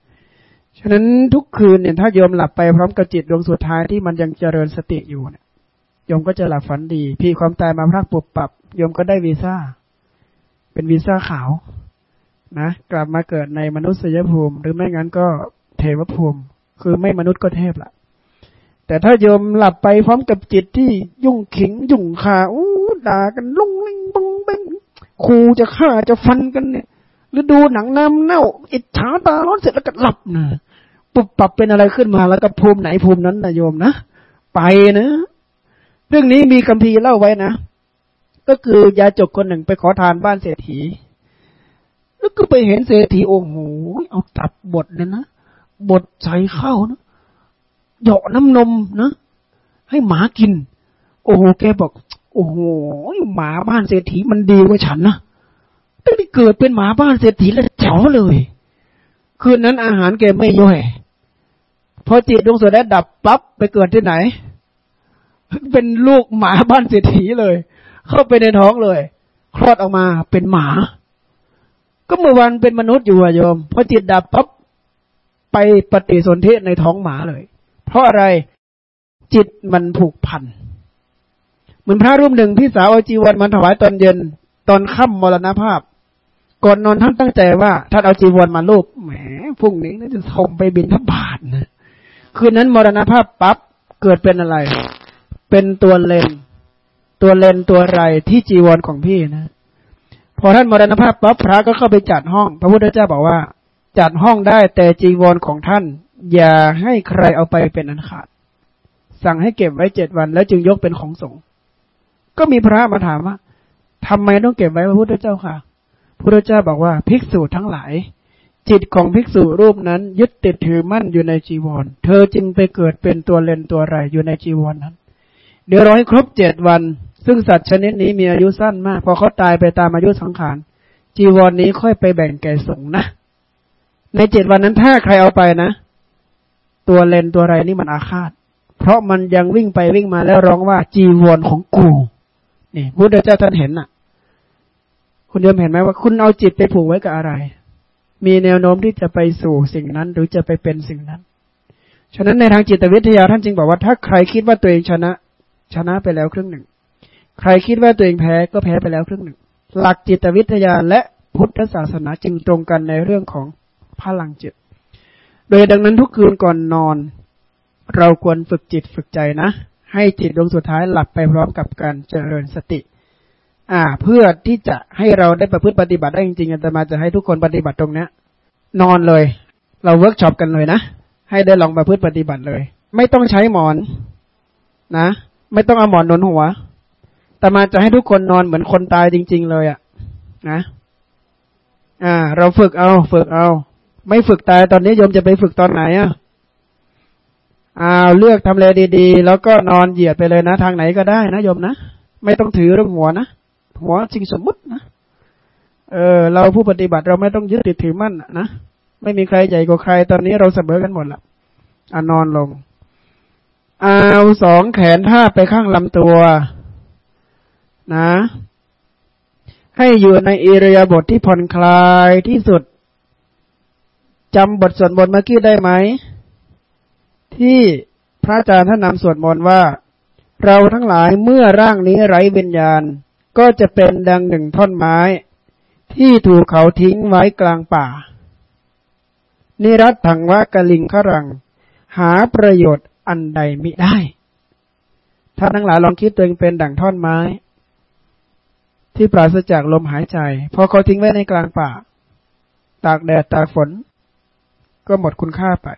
ฉะนั้นทุกคืนเนี่ยถ้าโยมหลับไปพร้อมกับจิตดวงสุดท้ายที่มันยังเจริญสติอยู่เนี่ยโยมก็จะหลับฝันดี พี่ความตายมาพรักปุบปับโยมก็ได้วีซ่า เป็นวีซ่าขาวนะกลับมาเกิดในมนุษยภูมิ หรือไม่งั้นก็เทวภูมิ คือไม่มนุษย์ก็เทพละแต่ถ้าโยมหลับไปพร้อมกับจิตที่ยุ่งขิง ยุ่งขาอู้ด่ากันลุงลิงบงเบง คูจะฆ่าจะฟันกันเนี่ย หรือดูหนังน้ำเน่า อิจฉาตาร้อนเสร็จแล้วก็หลับนะปุบปรับเป็นอะไรขึ้นมาแล้วก็ภูมิไหนภูมินั้นนะโยมนะไปนะเรื่องนี้มีคัมภีร์เล่าไว้นะก็คือยาจกคนหนึ่งไปขอทานบ้านเศรษฐีแล้วก็ไปเห็นเศรษฐีโอ้โหเอาตับบดเลยนะบดใส่ข้าวนะเหยาะน้ำนมนะให้หมากิน โอ้โหแกบอก โอ้โหหมาบ้านเศรษฐีมันดีกว่าฉันนะตั้งแต่เกิดเป็นหมาบ้านเศรษฐีแล้วเจ๋วเลย คืนนั้นอาหารแกไม่ย่อยพอจิตดวงสุดได้ดับปั๊บไปเกิดที่ไหน เป็นลูกหมาบ้านเศรษฐีเลย เข้าไปในท้องเลย คลอดออกมาเป็นหมา ก็เมื่อวันเป็นมนุษย์อยู่อะโยมพอจิตดับปั๊บไปปฏิสนธิในท้องหมาเลย เพราะอะไรจิตมันผูกพัน มือนพระรูปหนึ่งพี่สาวเอาจีวรมาถวายตอนเย็น ตอนค่ำมรณภาพ ก่อนนอนท่านตั้งใจว่าท่านเอาจีวรมาลูบแหมพรุ่งนี้น่าจะส่งไปบินทบาทนะคืนนั้นมรณภาพปั๊บเกิดเป็นอะไร เป็นตัวเลน ตัวเลนตัวไรที่จีวรของพี่นะ พอท่านมรณภาพปั๊บพระก็เข้าไปจัดห้อง พระพุทธเจ้าบอกว่า จัดห้องได้แต่จีวรของท่าน อย่าให้ใครเอาไปเป็นอันขาด สั่งให้เก็บไว้เจ็ดวันแล้วจึงยกเป็นของสงฆ์ ก็มีพระมาถามว่าทำไมต้องเก็บไว้พระพุทธเจ้าค่ะพระพุทธเจ้าบอกว่าภิกษุทั้งหลาย จิตของภิกษุรูปนั้น ยึดติดถือมั่นอยู่ในจีวร เธอจึงไปเกิดเป็นตัวเลนตัวไรอยู่ในจีวรนนั้น เดี๋ยวรอให้ครบเจ็ดวัน ซึ่งสัตว์ชนิดนี้มีอายุสั้นมาก พอเขาตายไปตามอายุสังขารจีวรนนี้ค่อยไปแบ่งแก่สงนะ ในเจ็ดวันนั้นถ้าใครเอาไปนะ ตัวเลนตัวไรนี่มันอาฆาต เพราะมันยังวิ่งไปวิ่งมาแล้วร้องว่าจีวรของกู นี่พุทธเจ้าท่านเห็นน่ะ คุณยมเห็นไหมว่า คุณเอาจิตไปผูกไว้กับอะไร มีแนวโน้มที่จะไปสู่สิ่งนั้น หรือจะไปเป็นสิ่งนั้น ฉะนั้นในทางจิตวิทยาท่านจึงบอกว่า ถ้าใครคิดว่าตัวเองชนะ ชนะไปแล้วครึ่งหนึ่ง ใครคิดว่าตัวเองแพ้ก็แพ้ไปแล้วครึ่งหนึ่ง หลักจิตวิทยาและพุทธศาสนาจึงตรงกันในเรื่องของพลังจิต โดยดังนั้นทุกคืนก่อนนอน เราควรฝึกจิตฝึกใจนะ ให้จิตดวงสุดท้ายหลับไปพร้อมกับการเจริญสติ อ่า เพื่อที่จะให้เราได้ประพฤติปฏิบัติได้จริงๆอาตมาจะให้ทุกคนปฏิบัติตรงเนี้ย นอนเลย เราเวิร์กช็อปกันเลยนะ ให้ได้ลองประพฤติปฏิบัติเลย ไม่ต้องใช้หมอนนะ ไม่ต้องเอาหมอนนอนหัวแต่มาจะให้ทุกคนนอนเหมือนคนตายจริง ๆ เลยอะ่ะ นะ อ่า เราฝึกเอา ฝึกเอา ไม่ฝึกตายตอนนี้โยมจะไปฝึกตอนไหนอะ่ะ อ้าวเลือกทำเลดี ๆ แล้วก็นอนเหยียดไปเลยนะ ทางไหนก็ได้นะโยมนะ ไม่ต้องถือรื่องหัวนะ หัวจริงสมมุตินะเออเราผู้ปฏิบัติเราไม่ต้องยึดติดถือมั่นนะไม่มีใครใหญ่กว่าใครตอนนี้เราเสมอกันหมดละอ่านอนลง เอาสองแขนท่าไปข้างลำตัว นะ ให้อยู่ในอิริยาบถทที่ผ่อนคลายที่สุดจำบทสวดมนต์เมื่อกี้ได้ไหม ที่พระอาจารย์ท่านนำสวดมนต์ว่า เราทั้งหลายเมื่อร่างนี้ไร้วิญญาณก็จะเป็นดังหนึ่งท่อนไม้ ที่ถูกเขาทิ้งไว้กลางป่า นิรัตถังวะกะลิงขรัง หาประโยชน์อันใดมิได้ถ้านทั้งหลายลองคิดตัวเองเป็นดั่งท่อนไม้ ที่ปราศจากลมหายใจ พอเขาทิ้งไว้ในกลางป่า ตากแดดตากฝน ก็หมดคุณค่าไป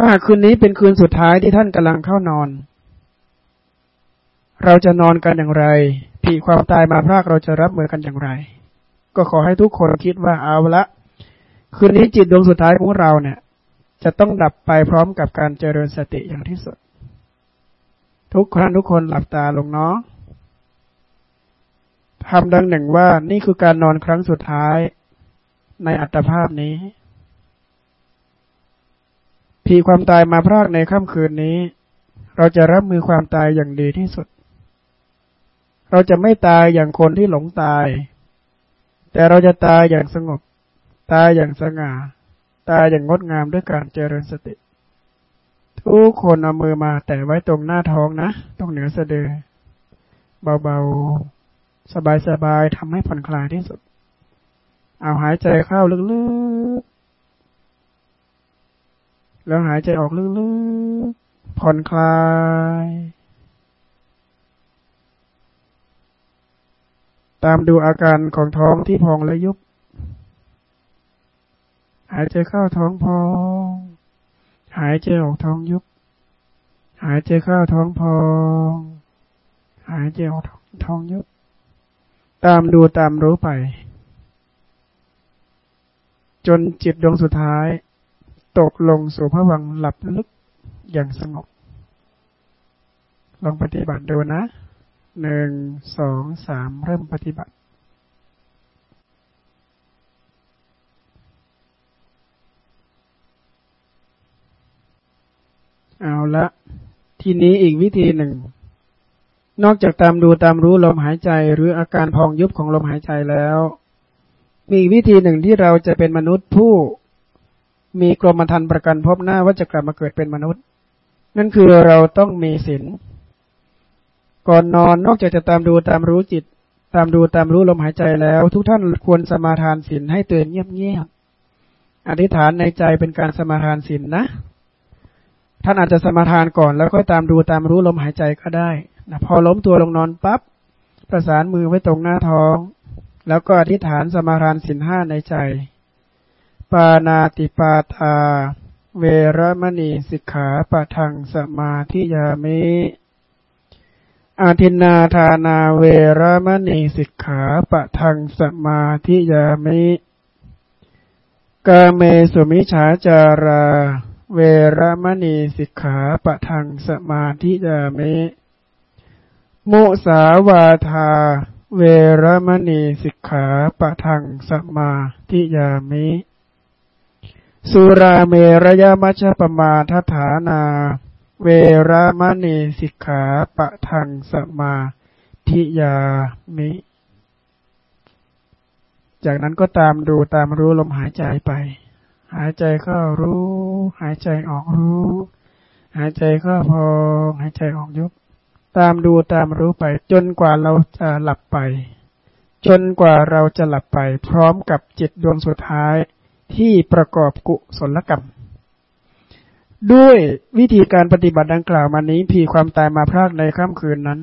ถ้าหากคืนนี้เป็นคืนสุดท้ายที่ท่านกำลังเข้านอน เราจะนอนกันอย่างไรผีความตายมาพรากเราจะรับมือกันอย่างไร ก็ขอให้ทุกคนคิดว่าเอาละ คืนนี้จิตดวงสุดท้ายของเราเนี่ย จะต้องดับไปพร้อมกับการเจริญสติอย่างที่สุด ทุกครั้งทุกคนหลับตาลงเนาะทำดังหนึ่งว่านี่คือการนอนครั้งสุดท้ายในอัตภาพนี้ ผีความตายมาพรากในค่ำคืนนี้ เราจะรับมือความตายอย่างดีที่สุด เราจะไม่ตายอย่างคนที่หลงตาย แต่เราจะตายอย่างสงบ ตายอย่างสง่า ตายอย่างงดงามด้วยการเจริญสติ ทุกคนเอามือมาแต่ไว้ตรงหน้าท้องนะ ตรงเหนือสะดือ เบาๆ สบายๆทำให้ผ่อนคลายที่สุด เอาหายใจเข้าลึกๆ แล้วหายใจออกลึกๆ ผ่อนคลาย ตามดูอาการของท้องที่พองและยุบ หายใจเข้าท้องพอง หายใจออกท้องยุบ หายใจเข้าท้องพอง หายใจออกท้องยุบ ตามดูตามรู้ไป จนจิตดวงสุดท้าย ตกลงสู่พระวังหลับลึกอย่างสงบ ลองปฏิบัติดูนะ หนึ่ง สอง สาม เริ่มปฏิบัติเอาละ ทีนี้อีกวิธีหนึ่ง นอกจากตามดูตามรู้ลมหายใจหรืออาการพองยุบของลมหายใจแล้ว มีวิธีหนึ่งที่เราจะเป็นมนุษย์ผู้ มีกรมธรรม์ประกันพบหน้าว่าจะกลับมาเกิดเป็นมนุษย์ นั่นคือเราต้องมีศีลก่อนนอนนอกจากจะตามดูตามรู้จิต ตามดูตามรู้ลมหายใจแล้ว ทุกท่านควรสมาทานศีลให้ตัวเองเงียบๆอธิษฐานในใจเป็นการสมาทานศีลนะท่านอาจจะสมาทานก่อนแล้วก็ตามดูตามรู้ลมหายใจก็ได้นะพอล้มตัวลงนอนปับ๊บประสานมือไว้ตรงหน้าท้อง แล้วก็อธิษฐานสมาทานศีลห้าในใจ ปานาติปาทาเวรมณีสิกขาปะทังสมาธิยามิอาทินนาทานาเวรมณีสิกขาปะทังสมาธิยามิกาเมสุมิฉาจารา เวรมณีสิกขาปะทังสมาธิยามิ มุสาวาทา เวรมณีสิกขาปะทังสมาธิยามิ สุราเมรยมัชปมาทฐานา เวรามณีสิกขาปะทังสมาธิยามิ จากนั้นก็ตามดูตามรู้ลมหายใจไป หายใจเข้ารู้ หายใจออกรู้ หายใจเข้าพองหายใจออกยุบตามดูตามรู้ไป จนกว่าเราจะหลับไป จนกว่าเราจะหลับไป พร้อมกับจิตดวงสุดท้าย ที่ประกอบกุศลกรรม ด้วยวิธีการปฏิบัติดังกล่าวมานี้ผีความตายมาพรากในค่ำคืนนั้น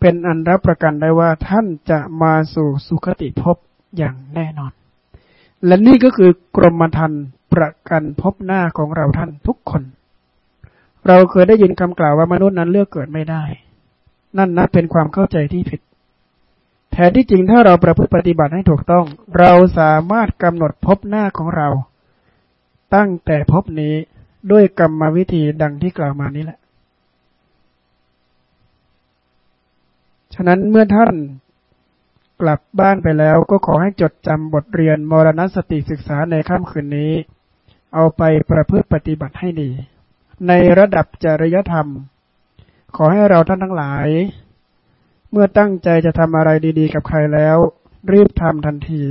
เป็นอันรับประกันได้ว่าท่านจะมาสู่สุคติภพอย่างแน่นอน และนี่ก็คือกรมธรรม์ประกันพบหน้าของเราท่านทุกคน เราเคยได้ยินคำกล่าวว่ามนุษย์นั้นเลือกเกิดไม่ได้ นั่นนะเป็นความเข้าใจที่ผิด แท้ที่จริงถ้าเราประพฤติปฏิบัติให้ถูกต้อง เราสามารถกำหนดพบหน้าของเรา ตั้งแต่พบนี้ด้วยกรรมวิธีดังที่กล่าวมานี้แหละ ฉะนั้นเมื่อท่านกลับบ้านไปแล้วก็ขอให้จดจำบทเรียนมรณสติศึกษาในค่ำคืนนี้ เอาไปประพฤติปฏิบัติให้ดี ในระดับจริยธรรม ขอให้เราท่านทั้งหลาย เมื่อตั้งใจจะทำอะไรดีๆ กับใครแล้ว รีบทำทันที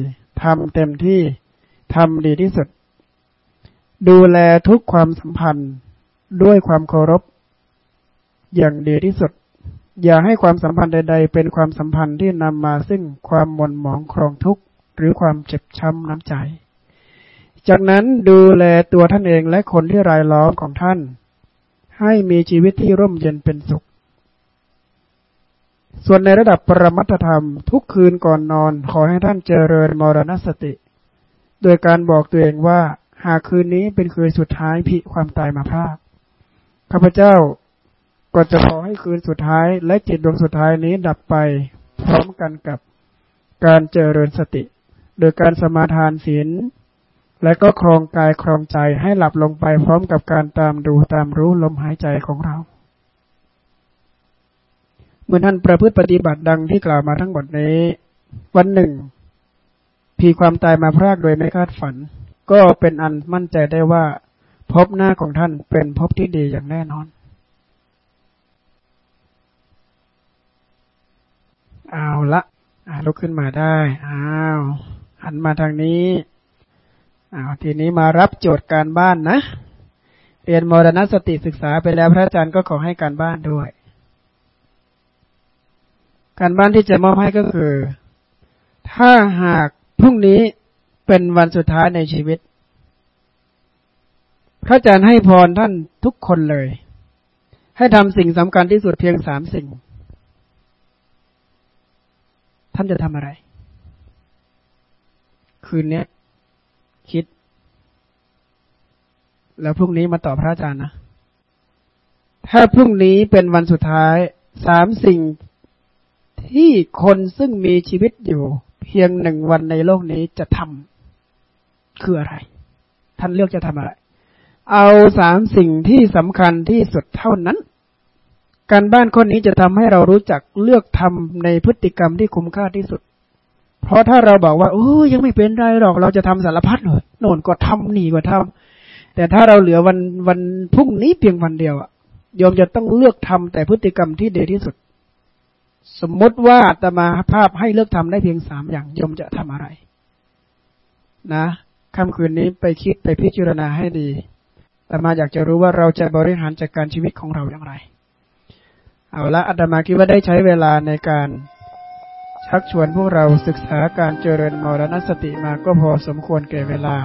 ทำเต็มที่ทำดีที่สุด ดูแลทุกความสัมพันธ์ด้วยความเคารพ อย่างดีที่สุด อย่าให้ความสัมพันธ์ใด ๆ เป็นความสัมพันธ์ที่นำมาซึ่งความหม่นหมองครองทุกข์หรือความเจ็บช้ำน้ำใจ จากนั้นดูแลตัวท่านเองและคนที่รายล้อมของท่าน ให้มีชีวิตที่ร่มเย็นเป็นสุข ส่วนในระดับปรมัตธรรม ทุกคืนก่อนนอน ขอให้ท่านเจริญมรณสติ โดยการบอกตัวเองว่า หากคืนนี้เป็นคืนสุดท้ายพิความตายมาพากข้าพเจ้าก็จะขอให้คืนสุดท้าย และจิตดวงสุดท้ายนี้ดับไป พร้อมกันกับการเจริญสติ โดยการสมาทานศีลและก็ครองกายครองใจให้หลับลงไปพร้อมกับการตามดูตามรู้ลมหายใจของเรา มื่อท่านประพฤติปฏิบัติดังที่กล่าวมาทั้งหมดนี้ วันหนึ่งพีความตายมาพรากโดยไม่คาดฝัน ก็เป็นอันมั่นใจได้ว่า พบหน้าของท่านเป็นพบที่ดีอย่างแน่นอนเอาละลุกขึ้นมาได้อ้าวหันมาทางนี้อ้าวทีนี้มารับโจทย์การบ้านนะ เรียนมรณสติศึกษาไปแล้วพระอาจารย์ก็ขอให้การบ้านด้วย การบ้านที่จะมอบให้ก็คือ ถ้าหากพรุ่งนี้เป็นวันสุดท้ายในชีวิต พระอาจารย์ให้พรท่านทุกคนเลย ให้ทำสิ่งสำคัญที่สุดเพียงสามสิ่ง ท่านจะทำอะไร คืนนี้คิด แล้วพรุ่งนี้มาตอบพระอาจารย์นะ ถ้าพรุ่งนี้เป็นวันสุดท้ายสามสิ่ง ที่คนซึ่งมีชีวิตอยู่ เพียงหนึ่งวันในโลกนี้จะทำคืออะไร ท่านเลือกจะทำอะไร เอาสามสิ่งที่สำคัญที่สุดเท่านั้น การบ้านคนนี้จะทำให้เรารู้จักเลือกทำในพฤติกรรมที่คุ้มค่าที่สุด เพราะถ้าเราบอกว่าโอ้ยังไม่เป็นไรหรอกเราจะทำสารพัดเลยโน่นก็ทำนี่ก็ทำแต่ถ้าเราเหลือวันวันพรุ่งนี้เพียงวันเดียวอะโยมจะต้องเลือกทำแต่พฤติกรรมที่ดีที่สุด สมมติว่าตมาภาพให้เลือกทำได้เพียงสามอย่างยมจะทำอะไร นะค่ำคืนนี้ไปคิดไปพิจารณาให้ดีแต่มาอยากจะรู้ว่าเราจะบริหารจัดกการชีวิตของเราอย่างไร เอาละอาตมาคิดว่าได้ใช้เวลาในการชักชวนพวกเราศึกษาการเจริญมรณสติมาก็พอสมควรแก่เวลา